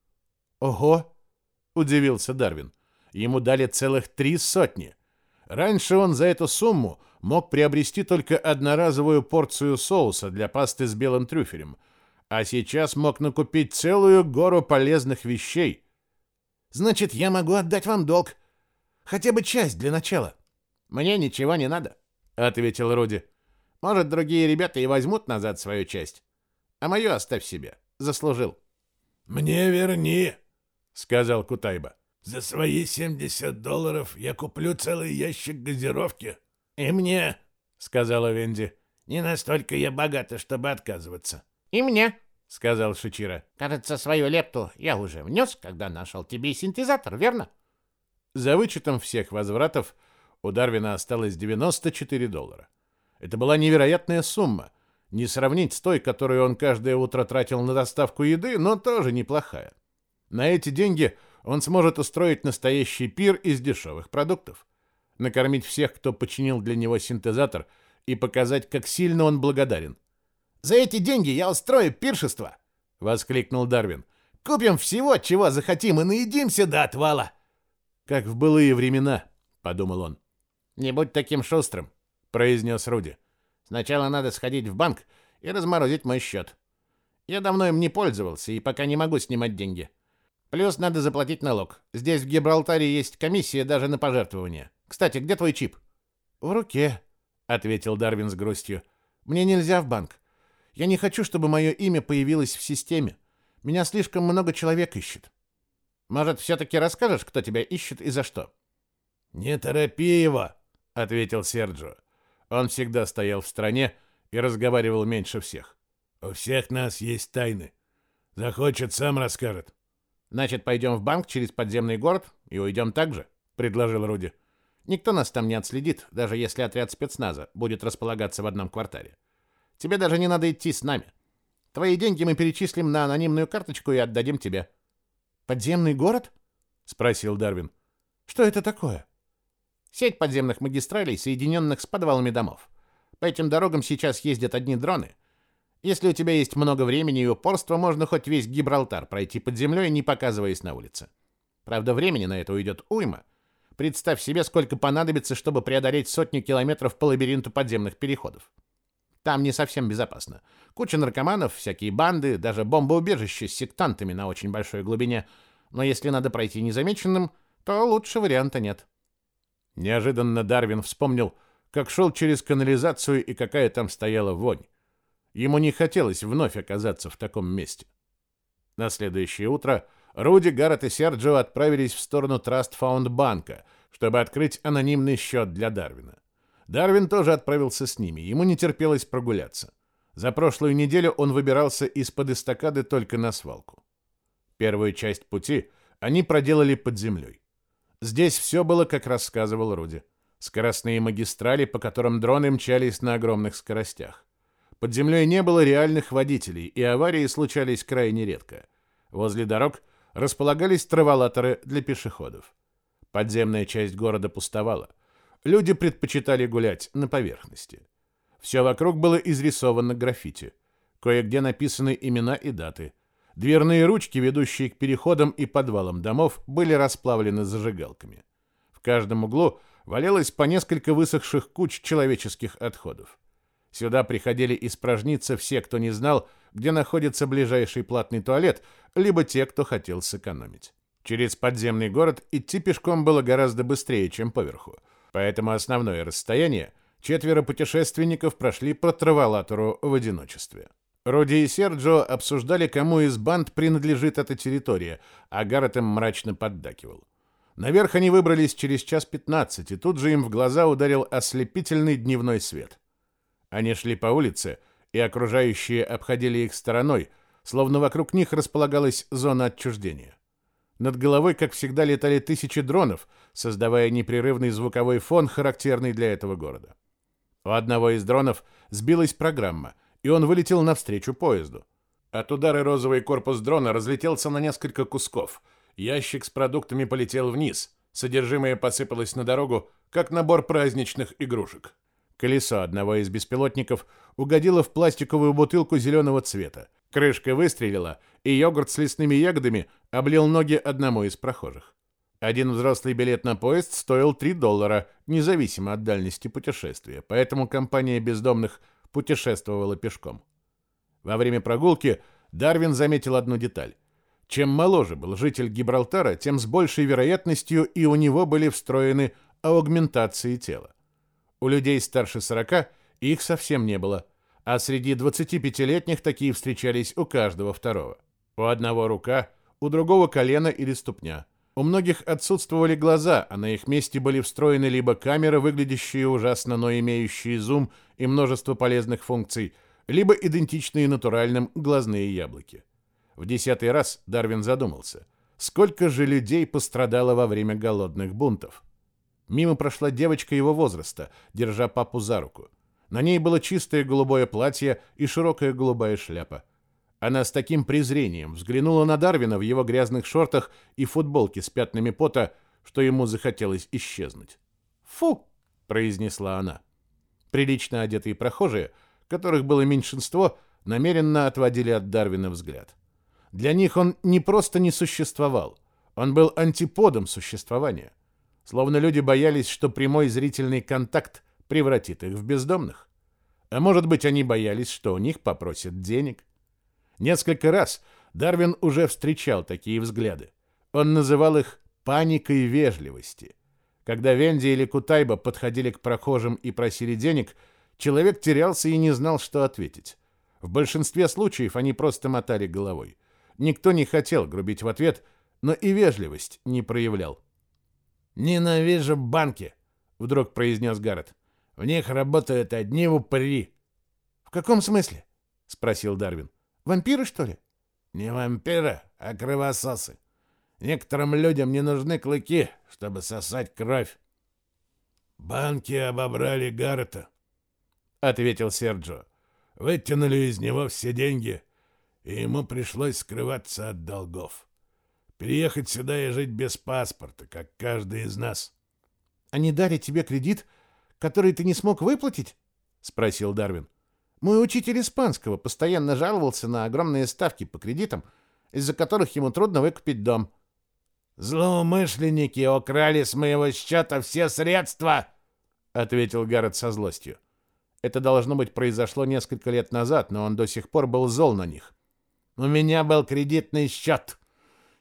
«Ого!» — удивился Дарвин. Ему дали целых три сотни. Раньше он за эту сумму мог приобрести только одноразовую порцию соуса для пасты с белым трюфелем, а сейчас мог накупить целую гору полезных вещей. «Значит, я могу отдать вам долг. Хотя бы часть для начала». «Мне ничего не надо», — ответил Руди. «Может, другие ребята и возьмут назад свою часть, а мою оставь себе. Заслужил». «Мне верни», — сказал Кутайба. «За свои 70 долларов я куплю целый ящик газировки». «И мне», — сказала Венди. «Не настолько я богата, чтобы отказываться». «И мне», — сказал Шичира. «Кажется, свою лепту я уже внес, когда нашел тебе синтезатор, верно?» За вычетом всех возвратов у Дарвина осталось 94 доллара. Это была невероятная сумма. Не сравнить с той, которую он каждое утро тратил на доставку еды, но тоже неплохая. На эти деньги он сможет устроить настоящий пир из дешевых продуктов накормить всех, кто починил для него синтезатор, и показать, как сильно он благодарен. «За эти деньги я устрою пиршество!» — воскликнул Дарвин. «Купим всего, чего захотим, и наедимся до отвала!» «Как в былые времена», — подумал он. «Не будь таким шустрым», — произнес Руди. «Сначала надо сходить в банк и разморозить мой счет. Я давно им не пользовался и пока не могу снимать деньги. Плюс надо заплатить налог. Здесь в Гибралтаре есть комиссия даже на пожертвования. Кстати, где твой чип? В руке, ответил Дарвин с грустью. Мне нельзя в банк. Я не хочу, чтобы мое имя появилось в системе. Меня слишком много человек ищет. Может, все-таки расскажешь, кто тебя ищет и за что? Не торопи его, ответил Серджио. Он всегда стоял в стране и разговаривал меньше всех. У всех нас есть тайны. Захочет, сам расскажет. Значит, пойдем в банк через подземный город и уйдем так же, предложил Руди. Никто нас там не отследит, даже если отряд спецназа будет располагаться в одном квартале. Тебе даже не надо идти с нами. Твои деньги мы перечислим на анонимную карточку и отдадим тебе. Подземный город? спросил Дарвин. Что это такое? Сеть подземных магистралей, соединенных с подвалами домов. По этим дорогам сейчас ездят одни дроны. Если у тебя есть много времени и упорства, можно хоть весь Гибралтар пройти под землей, не показываясь на улице. Правда, времени на это уйдет уйма, Представь себе, сколько понадобится, чтобы преодолеть сотню километров по лабиринту подземных переходов. Там не совсем безопасно. Куча наркоманов, всякие банды, даже бомбоубежище с сектантами на очень большой глубине. Но если надо пройти незамеченным, то лучше варианта нет. Неожиданно Дарвин вспомнил, как шел через канализацию и какая там стояла вонь. Ему не хотелось вновь оказаться в таком месте. На следующее утро Руди, Гаррет и Серджио отправились в сторону Траст Фаунд банка, чтобы открыть анонимный счет для Дарвина. Дарвин тоже отправился с ними, ему не терпелось прогуляться. За прошлую неделю он выбирался из-под эстакады только на свалку. Первую часть пути они проделали под землей. Здесь все было, как рассказывал Руди. Скоростные магистрали, по которым дроны мчались на огромных скоростях. Под землей не было реальных водителей, и аварии случались крайне редко. Возле дорог – располагались траволаторы для пешеходов. Подземная часть города пустовала. Люди предпочитали гулять на поверхности. Все вокруг было изрисовано граффити. Кое-где написаны имена и даты. Дверные ручки, ведущие к переходам и подвалам домов, были расплавлены зажигалками. В каждом углу валялось по несколько высохших куч человеческих отходов. Сюда приходили испражниться все, кто не знал, где находится ближайший платный туалет, либо те, кто хотел сэкономить. Через подземный город идти пешком было гораздо быстрее, чем поверху. Поэтому основное расстояние четверо путешественников прошли по траволатору в одиночестве. Роди и Серджо обсуждали, кому из банд принадлежит эта территория, а Гаррет им мрачно поддакивал. Наверх они выбрались через час пятнадцать, и тут же им в глаза ударил ослепительный дневной свет. Они шли по улице, и окружающие обходили их стороной, словно вокруг них располагалась зона отчуждения. Над головой, как всегда, летали тысячи дронов, создавая непрерывный звуковой фон, характерный для этого города. У одного из дронов сбилась программа — и он вылетел навстречу поезду. От удара розовый корпус дрона разлетелся на несколько кусков. Ящик с продуктами полетел вниз. Содержимое посыпалось на дорогу, как набор праздничных игрушек. Колесо одного из беспилотников угодило в пластиковую бутылку зеленого цвета. Крышка выстрелила, и йогурт с лесными ягодами облил ноги одному из прохожих. Один взрослый билет на поезд стоил 3 доллара, независимо от дальности путешествия, поэтому компания бездомных – путешествовала пешком. Во время прогулки Дарвин заметил одну деталь. Чем моложе был житель Гибралтара, тем с большей вероятностью и у него были встроены аугментации тела. У людей старше 40 их совсем не было, а среди 25-летних такие встречались у каждого второго. У одного рука, у другого колено или ступня. У многих отсутствовали глаза, а на их месте были встроены либо камеры, выглядящие ужасно, но имеющие зум и множество полезных функций, либо идентичные натуральным глазные яблоки. В десятый раз Дарвин задумался, сколько же людей пострадало во время голодных бунтов. Мимо прошла девочка его возраста, держа папу за руку. На ней было чистое голубое платье и широкая голубая шляпа. Она с таким презрением взглянула на Дарвина в его грязных шортах и футболке с пятнами пота, что ему захотелось исчезнуть. «Фу!» — произнесла она. Прилично одетые прохожие, которых было меньшинство, намеренно отводили от Дарвина взгляд. Для них он не просто не существовал, он был антиподом существования. Словно люди боялись, что прямой зрительный контакт превратит их в бездомных. А может быть, они боялись, что у них попросят денег. Несколько раз Дарвин уже встречал такие взгляды. Он называл их паникой вежливости. Когда Венди или Кутайба подходили к прохожим и просили денег, человек терялся и не знал, что ответить. В большинстве случаев они просто мотали головой. Никто не хотел грубить в ответ, но и вежливость не проявлял. «Ненавижу банки», — вдруг произнес Гаррет. «В них работают одни упыри». «В каком смысле?» — спросил Дарвин. Вампиры, что ли? Не вампиры, а кровососы. Некоторым людям не нужны клыки, чтобы сосать кровь. Банки обобрали Гаррета, ответил Серджо. Вытянули из него все деньги, и ему пришлось скрываться от долгов. Переехать сюда и жить без паспорта, как каждый из нас. Они дали тебе кредит, который ты не смог выплатить? спросил Дарвин. Мой учитель испанского постоянно жаловался на огромные ставки по кредитам, из-за которых ему трудно выкупить дом. «Злоумышленники украли с моего счета все средства!» — ответил Гаррет со злостью. Это, должно быть, произошло несколько лет назад, но он до сих пор был зол на них. «У меня был кредитный счет.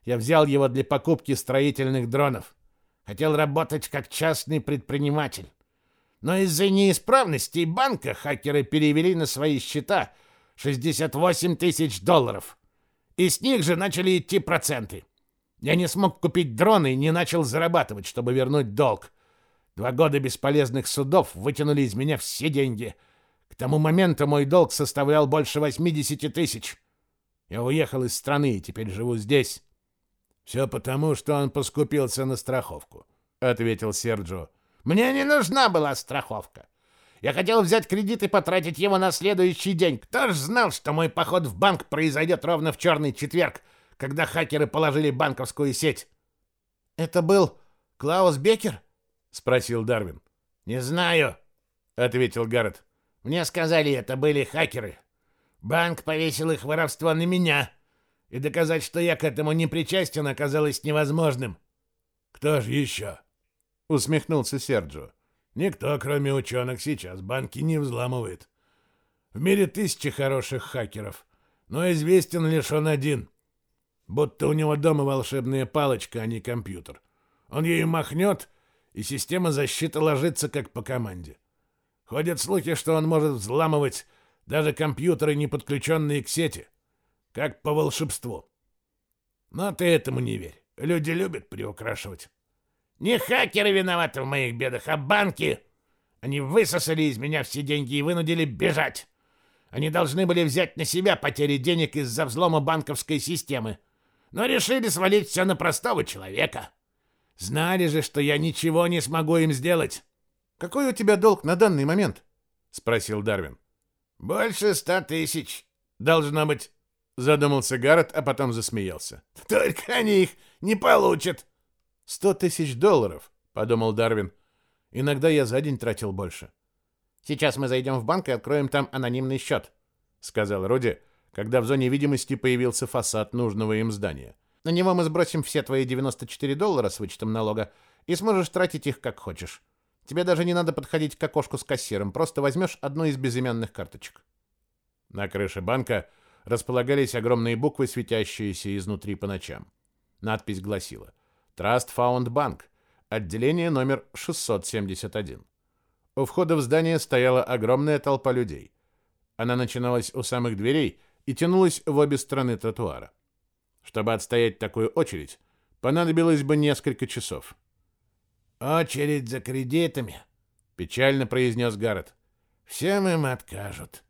Я взял его для покупки строительных дронов. Хотел работать как частный предприниматель. Но из-за неисправностей банка хакеры перевели на свои счета 68 тысяч долларов. И с них же начали идти проценты. Я не смог купить дроны и не начал зарабатывать, чтобы вернуть долг. Два года бесполезных судов вытянули из меня все деньги. К тому моменту мой долг составлял больше 80 тысяч. Я уехал из страны и теперь живу здесь. Все потому, что он поскупился на страховку, ответил Серджо. Мне не нужна была страховка. Я хотел взять кредит и потратить его на следующий день. Кто ж знал, что мой поход в банк произойдет ровно в черный четверг, когда хакеры положили банковскую сеть? Это был Клаус Бекер? спросил Дарвин. Не знаю, ответил Гаррет. Мне сказали, это были хакеры. Банк повесил их воровство на меня, и доказать, что я к этому не причастен, оказалось невозможным. Кто же еще? усмехнулся Серджио. Никто, кроме ученых, сейчас банки не взламывает. В мире тысячи хороших хакеров, но известен лишь он один. Будто у него дома волшебная палочка, а не компьютер. Он ею махнет, и система защиты ложится как по команде. Ходят слухи, что он может взламывать даже компьютеры, не подключенные к сети, как по волшебству. Но ты этому не верь. Люди любят приукрашивать. Не хакеры виноваты в моих бедах, а банки. Они высосали из меня все деньги и вынудили бежать. Они должны были взять на себя потери денег из-за взлома банковской системы, но решили свалить все на простого человека. Знали же, что я ничего не смогу им сделать. Какой у тебя долг на данный момент? спросил Дарвин. Больше ста тысяч. Должно быть. Задумался Гаррет, а потом засмеялся. Только они их не получат. Сто тысяч долларов, подумал Дарвин. Иногда я за день тратил больше. Сейчас мы зайдем в банк и откроем там анонимный счет», — сказал Роди, когда в зоне видимости появился фасад нужного им здания. «На него мы сбросим все твои 94 доллара с вычетом налога и сможешь тратить их как хочешь. Тебе даже не надо подходить к окошку с кассиром, просто возьмешь одну из безымянных карточек». На крыше банка располагались огромные буквы, светящиеся изнутри по ночам. Надпись гласила «Trust Found Bank. Отделение номер 671». У входа в здание стояла огромная толпа людей. Она начиналась у самых дверей и тянулась в обе стороны тротуара. Чтобы отстоять такую очередь, понадобилось бы несколько часов. «Очередь за кредитами», — печально произнес Гаррет. «Всем им откажут».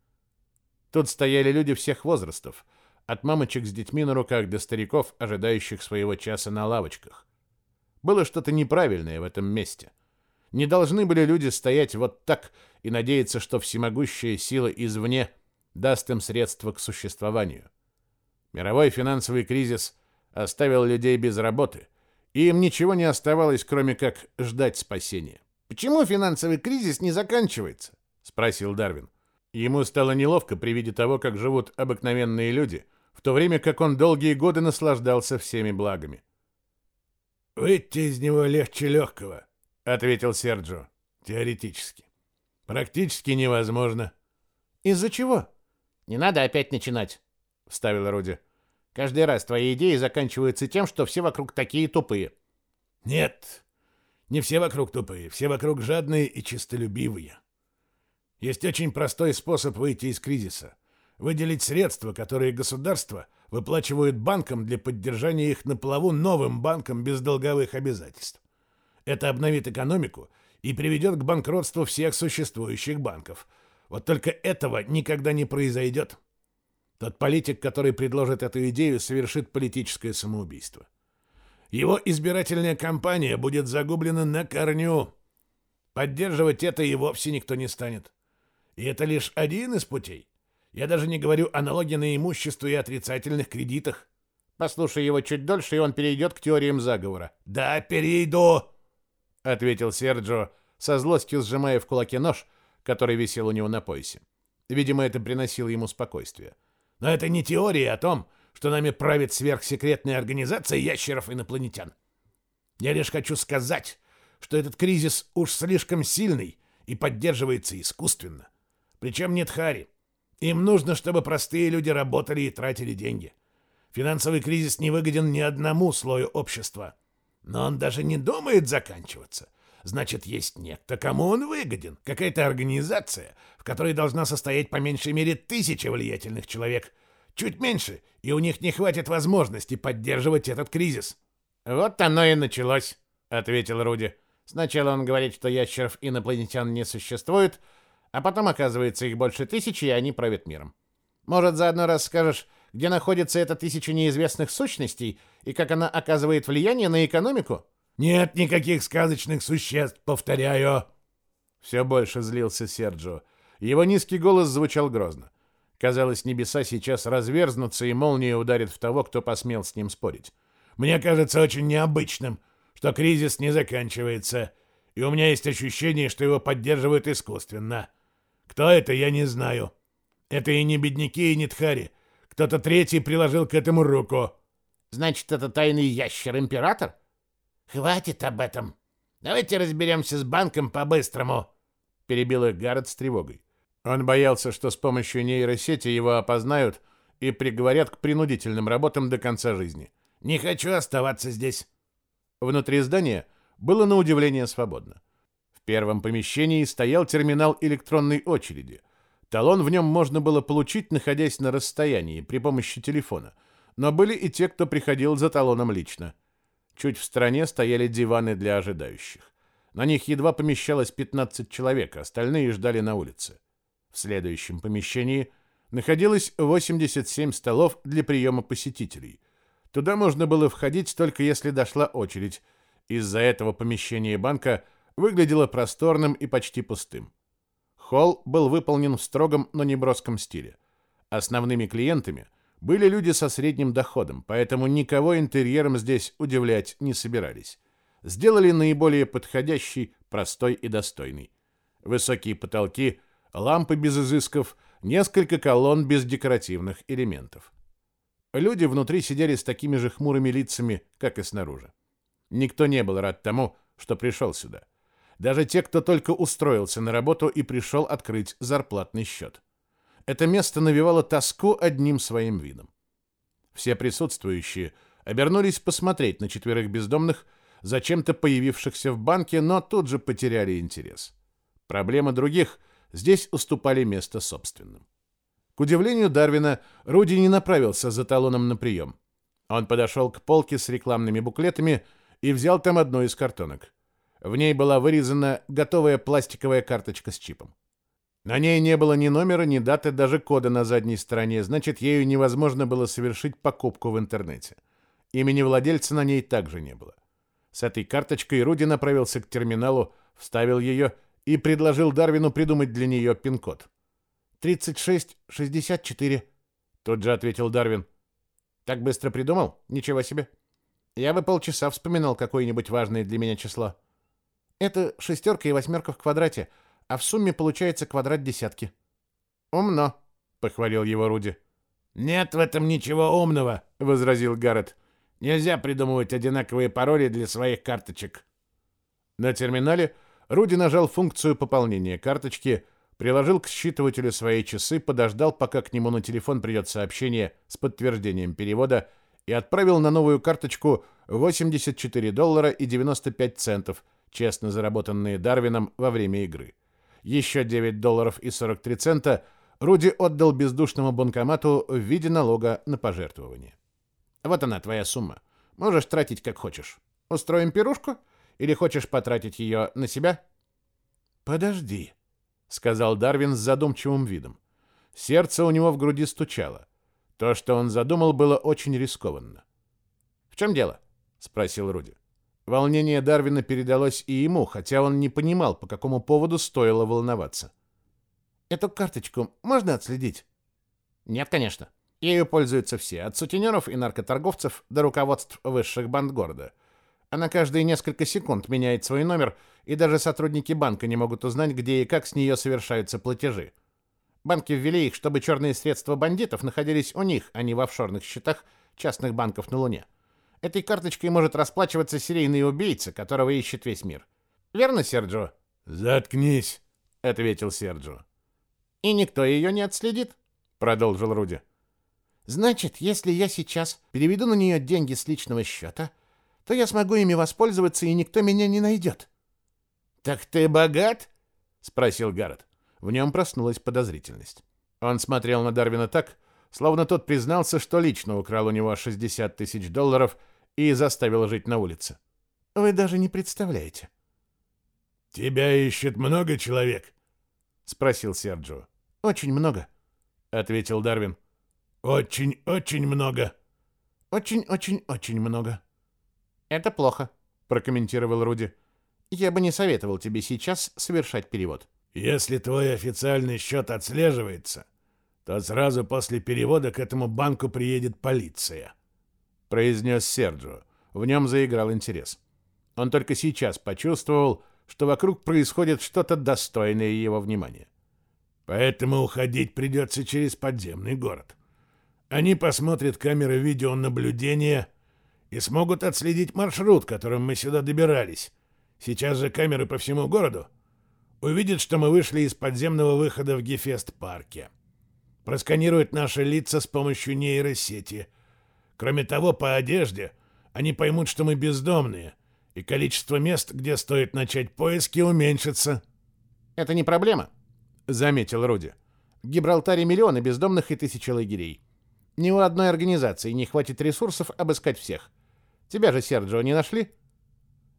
Тут стояли люди всех возрастов, от мамочек с детьми на руках до стариков, ожидающих своего часа на лавочках. Было что-то неправильное в этом месте — не должны были люди стоять вот так и надеяться, что всемогущая сила извне даст им средства к существованию. Мировой финансовый кризис оставил людей без работы, и им ничего не оставалось, кроме как ждать спасения. «Почему финансовый кризис не заканчивается?» — спросил Дарвин. Ему стало неловко при виде того, как живут обыкновенные люди, в то время как он долгие годы наслаждался всеми благами. «Выйти из него легче легкого», ответил Серджо. Теоретически. Практически невозможно. Из-за чего? Не надо опять начинать, вставил Руди. Каждый раз твои идеи заканчиваются тем, что все вокруг такие тупые. Нет. Не все вокруг тупые, все вокруг жадные и честолюбивые. Есть очень простой способ выйти из кризиса. Выделить средства, которые государство выплачивает банкам для поддержания их на плаву новым банкам без долговых обязательств. Это обновит экономику и приведет к банкротству всех существующих банков. Вот только этого никогда не произойдет. Тот политик, который предложит эту идею, совершит политическое самоубийство. Его избирательная кампания будет загублена на корню. Поддерживать это и вовсе никто не станет. И это лишь один из путей. Я даже не говорю о налоге на имущество и отрицательных кредитах. Послушай его чуть дольше, и он перейдет к теориям заговора. Да, перейду ответил Серджо, со злостью сжимая в кулаке нож, который висел у него на поясе. Видимо, это приносило ему спокойствие. Но это не теория о том, что нами правит сверхсекретная организация ящеров-инопланетян. Я лишь хочу сказать, что этот кризис уж слишком сильный и поддерживается искусственно. Причем нет Хари. Им нужно, чтобы простые люди работали и тратили деньги. Финансовый кризис не выгоден ни одному слою общества. Но он даже не думает заканчиваться. Значит, есть некто, кому он выгоден. Какая-то организация, в которой должна состоять по меньшей мере тысяча влиятельных человек. Чуть меньше, и у них не хватит возможности поддерживать этот кризис. «Вот оно и началось», — ответил Руди. «Сначала он говорит, что ящеров инопланетян не существует, а потом, оказывается, их больше тысячи, и они правят миром. Может, заодно расскажешь, где находится эта тысяча неизвестных сущностей и как она оказывает влияние на экономику? Нет никаких сказочных существ, повторяю. Все больше злился Серджио. Его низкий голос звучал грозно. Казалось, небеса сейчас разверзнутся, и молния ударит в того, кто посмел с ним спорить. Мне кажется очень необычным, что кризис не заканчивается, и у меня есть ощущение, что его поддерживают искусственно. Кто это, я не знаю. Это и не бедняки, и не тхари. Кто-то третий приложил к этому руку. Значит, это тайный ящер-император? Хватит об этом. Давайте разберемся с банком по-быстрому. Перебил их Гаррет с тревогой. Он боялся, что с помощью нейросети его опознают и приговорят к принудительным работам до конца жизни. Не хочу оставаться здесь. Внутри здания было на удивление свободно. Первом помещении стоял терминал электронной очереди. Талон в нем можно было получить, находясь на расстоянии при помощи телефона. Но были и те, кто приходил за талоном лично. Чуть в стороне стояли диваны для ожидающих. На них едва помещалось 15 человек, остальные ждали на улице. В следующем помещении находилось 87 столов для приема посетителей. Туда можно было входить только если дошла очередь. Из-за этого помещение банка выглядело просторным и почти пустым. Холл был выполнен в строгом, но не броском стиле. Основными клиентами были люди со средним доходом, поэтому никого интерьером здесь удивлять не собирались. Сделали наиболее подходящий, простой и достойный. Высокие потолки, лампы без изысков, несколько колонн без декоративных элементов. Люди внутри сидели с такими же хмурыми лицами, как и снаружи. Никто не был рад тому, что пришел сюда. Даже те, кто только устроился на работу и пришел открыть зарплатный счет. Это место навевало тоску одним своим видом. Все присутствующие обернулись посмотреть на четверых бездомных, зачем-то появившихся в банке, но тут же потеряли интерес. Проблемы других здесь уступали место собственным. К удивлению Дарвина, Руди не направился за талоном на прием. Он подошел к полке с рекламными буклетами и взял там одну из картонок. В ней была вырезана готовая пластиковая карточка с чипом. На ней не было ни номера, ни даты, даже кода на задней стороне, значит, ею невозможно было совершить покупку в интернете. Имени владельца на ней также не было. С этой карточкой Руди направился к терминалу, вставил ее и предложил Дарвину придумать для нее пин-код. «36-64», — тут же ответил Дарвин. «Так быстро придумал? Ничего себе. Я бы полчаса вспоминал какое-нибудь важное для меня число». Это шестерка и восьмерка в квадрате, а в сумме получается квадрат десятки. Умно, похвалил его Руди. Нет в этом ничего умного, возразил Гаррет. Нельзя придумывать одинаковые пароли для своих карточек. На терминале Руди нажал функцию пополнения карточки, приложил к считывателю свои часы, подождал, пока к нему на телефон придет сообщение с подтверждением перевода и отправил на новую карточку 84 доллара и 95 центов, честно заработанные Дарвином во время игры. Еще 9 долларов и 43 цента Руди отдал бездушному банкомату в виде налога на пожертвование. Вот она, твоя сумма. Можешь тратить как хочешь. Устроим пирушку? Или хочешь потратить ее на себя? Подожди, сказал Дарвин с задумчивым видом. Сердце у него в груди стучало. То, что он задумал, было очень рискованно. В чем дело? спросил Руди. Волнение Дарвина передалось и ему, хотя он не понимал, по какому поводу стоило волноваться. «Эту карточку можно отследить?» «Нет, конечно. Ею пользуются все, от сутенеров и наркоторговцев до руководств высших банд города. Она каждые несколько секунд меняет свой номер, и даже сотрудники банка не могут узнать, где и как с нее совершаются платежи. Банки ввели их, чтобы черные средства бандитов находились у них, а не в офшорных счетах частных банков на Луне. Этой карточкой может расплачиваться серийный убийца, которого ищет весь мир. Верно, Серджо? Заткнись, ответил Серджо. И никто ее не отследит, продолжил Руди. Значит, если я сейчас переведу на нее деньги с личного счета, то я смогу ими воспользоваться, и никто меня не найдет. Так ты богат? спросил Гаррет. В нем проснулась подозрительность. Он смотрел на Дарвина так, словно тот признался, что лично украл у него 60 тысяч долларов и заставил жить на улице. Вы даже не представляете. Тебя ищет много человек? спросил Серджио. Очень много, ответил Дарвин. Очень-очень много. Очень-очень-очень много. Это плохо, прокомментировал Руди. Я бы не советовал тебе сейчас совершать перевод. Если твой официальный счет отслеживается, то сразу после перевода к этому банку приедет полиция», — произнес Серджио. В нем заиграл интерес. Он только сейчас почувствовал, что вокруг происходит что-то достойное его внимания. Поэтому уходить придется через подземный город. Они посмотрят камеры видеонаблюдения и смогут отследить маршрут, которым мы сюда добирались. Сейчас же камеры по всему городу увидят, что мы вышли из подземного выхода в Гефест-парке. Просканируют наши лица с помощью нейросети. Кроме того, по одежде они поймут, что мы бездомные, и количество мест, где стоит начать поиски, уменьшится. «Это не проблема», — заметил Руди. «В Гибралтаре миллионы бездомных и тысячи лагерей. Ни у одной организации не хватит ресурсов обыскать всех. Тебя же, Серджио, не нашли?»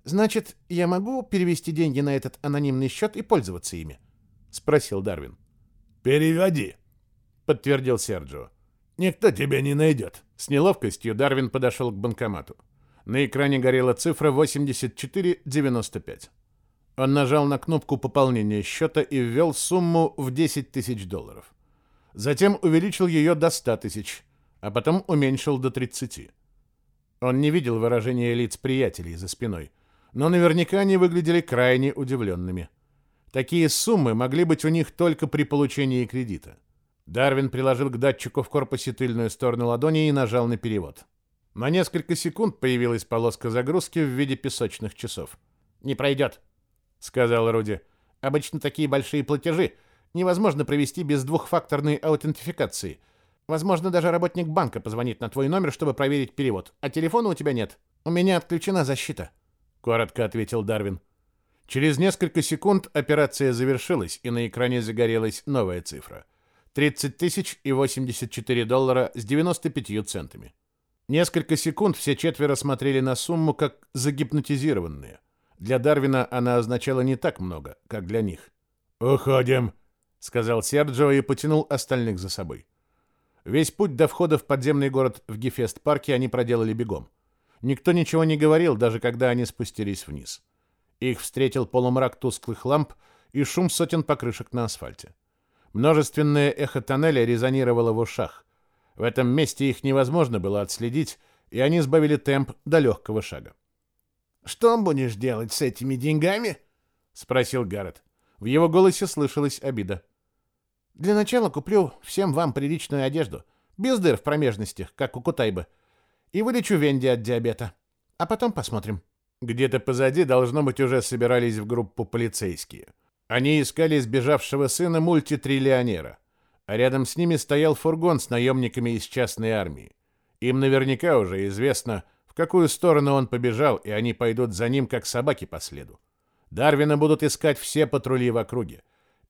«Значит, я могу перевести деньги на этот анонимный счет и пользоваться ими?» — спросил Дарвин. «Переводи», — подтвердил Серджио. «Никто тебя не найдет». С неловкостью Дарвин подошел к банкомату. На экране горела цифра 8495. Он нажал на кнопку пополнения счета и ввел сумму в 10 тысяч долларов. Затем увеличил ее до 100 тысяч, а потом уменьшил до 30. Он не видел выражения лиц приятелей за спиной, но наверняка они выглядели крайне удивленными. Такие суммы могли быть у них только при получении кредита. Дарвин приложил к датчику в корпусе тыльную сторону ладони и нажал на перевод. На несколько секунд появилась полоска загрузки в виде песочных часов. «Не пройдет», — сказал Руди. «Обычно такие большие платежи невозможно провести без двухфакторной аутентификации. Возможно, даже работник банка позвонит на твой номер, чтобы проверить перевод, а телефона у тебя нет. У меня отключена защита», — коротко ответил Дарвин. Через несколько секунд операция завершилась, и на экране загорелась новая цифра. 30 тысяч и 84 доллара с 95 центами. Несколько секунд все четверо смотрели на сумму как загипнотизированные. Для Дарвина она означала не так много, как для них. «Уходим», — сказал Серджио и потянул остальных за собой. Весь путь до входа в подземный город в Гефест-парке они проделали бегом. Никто ничего не говорил, даже когда они спустились вниз. Их встретил полумрак тусклых ламп и шум сотен покрышек на асфальте. Множественное эхо тоннеля резонировало в ушах. В этом месте их невозможно было отследить, и они сбавили темп до легкого шага. «Что будешь делать с этими деньгами?» — спросил Гаррет. В его голосе слышалась обида. «Для начала куплю всем вам приличную одежду, без дыр в промежностях, как у Кутайбы, и вылечу Венди от диабета. А потом посмотрим». Где-то позади, должно быть, уже собирались в группу полицейские. Они искали сбежавшего сына мультитриллионера, а рядом с ними стоял фургон с наемниками из частной армии. Им наверняка уже известно, в какую сторону он побежал, и они пойдут за ним, как собаки по следу. Дарвина будут искать все патрули в округе,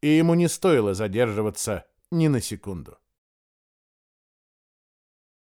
и ему не стоило задерживаться ни на секунду.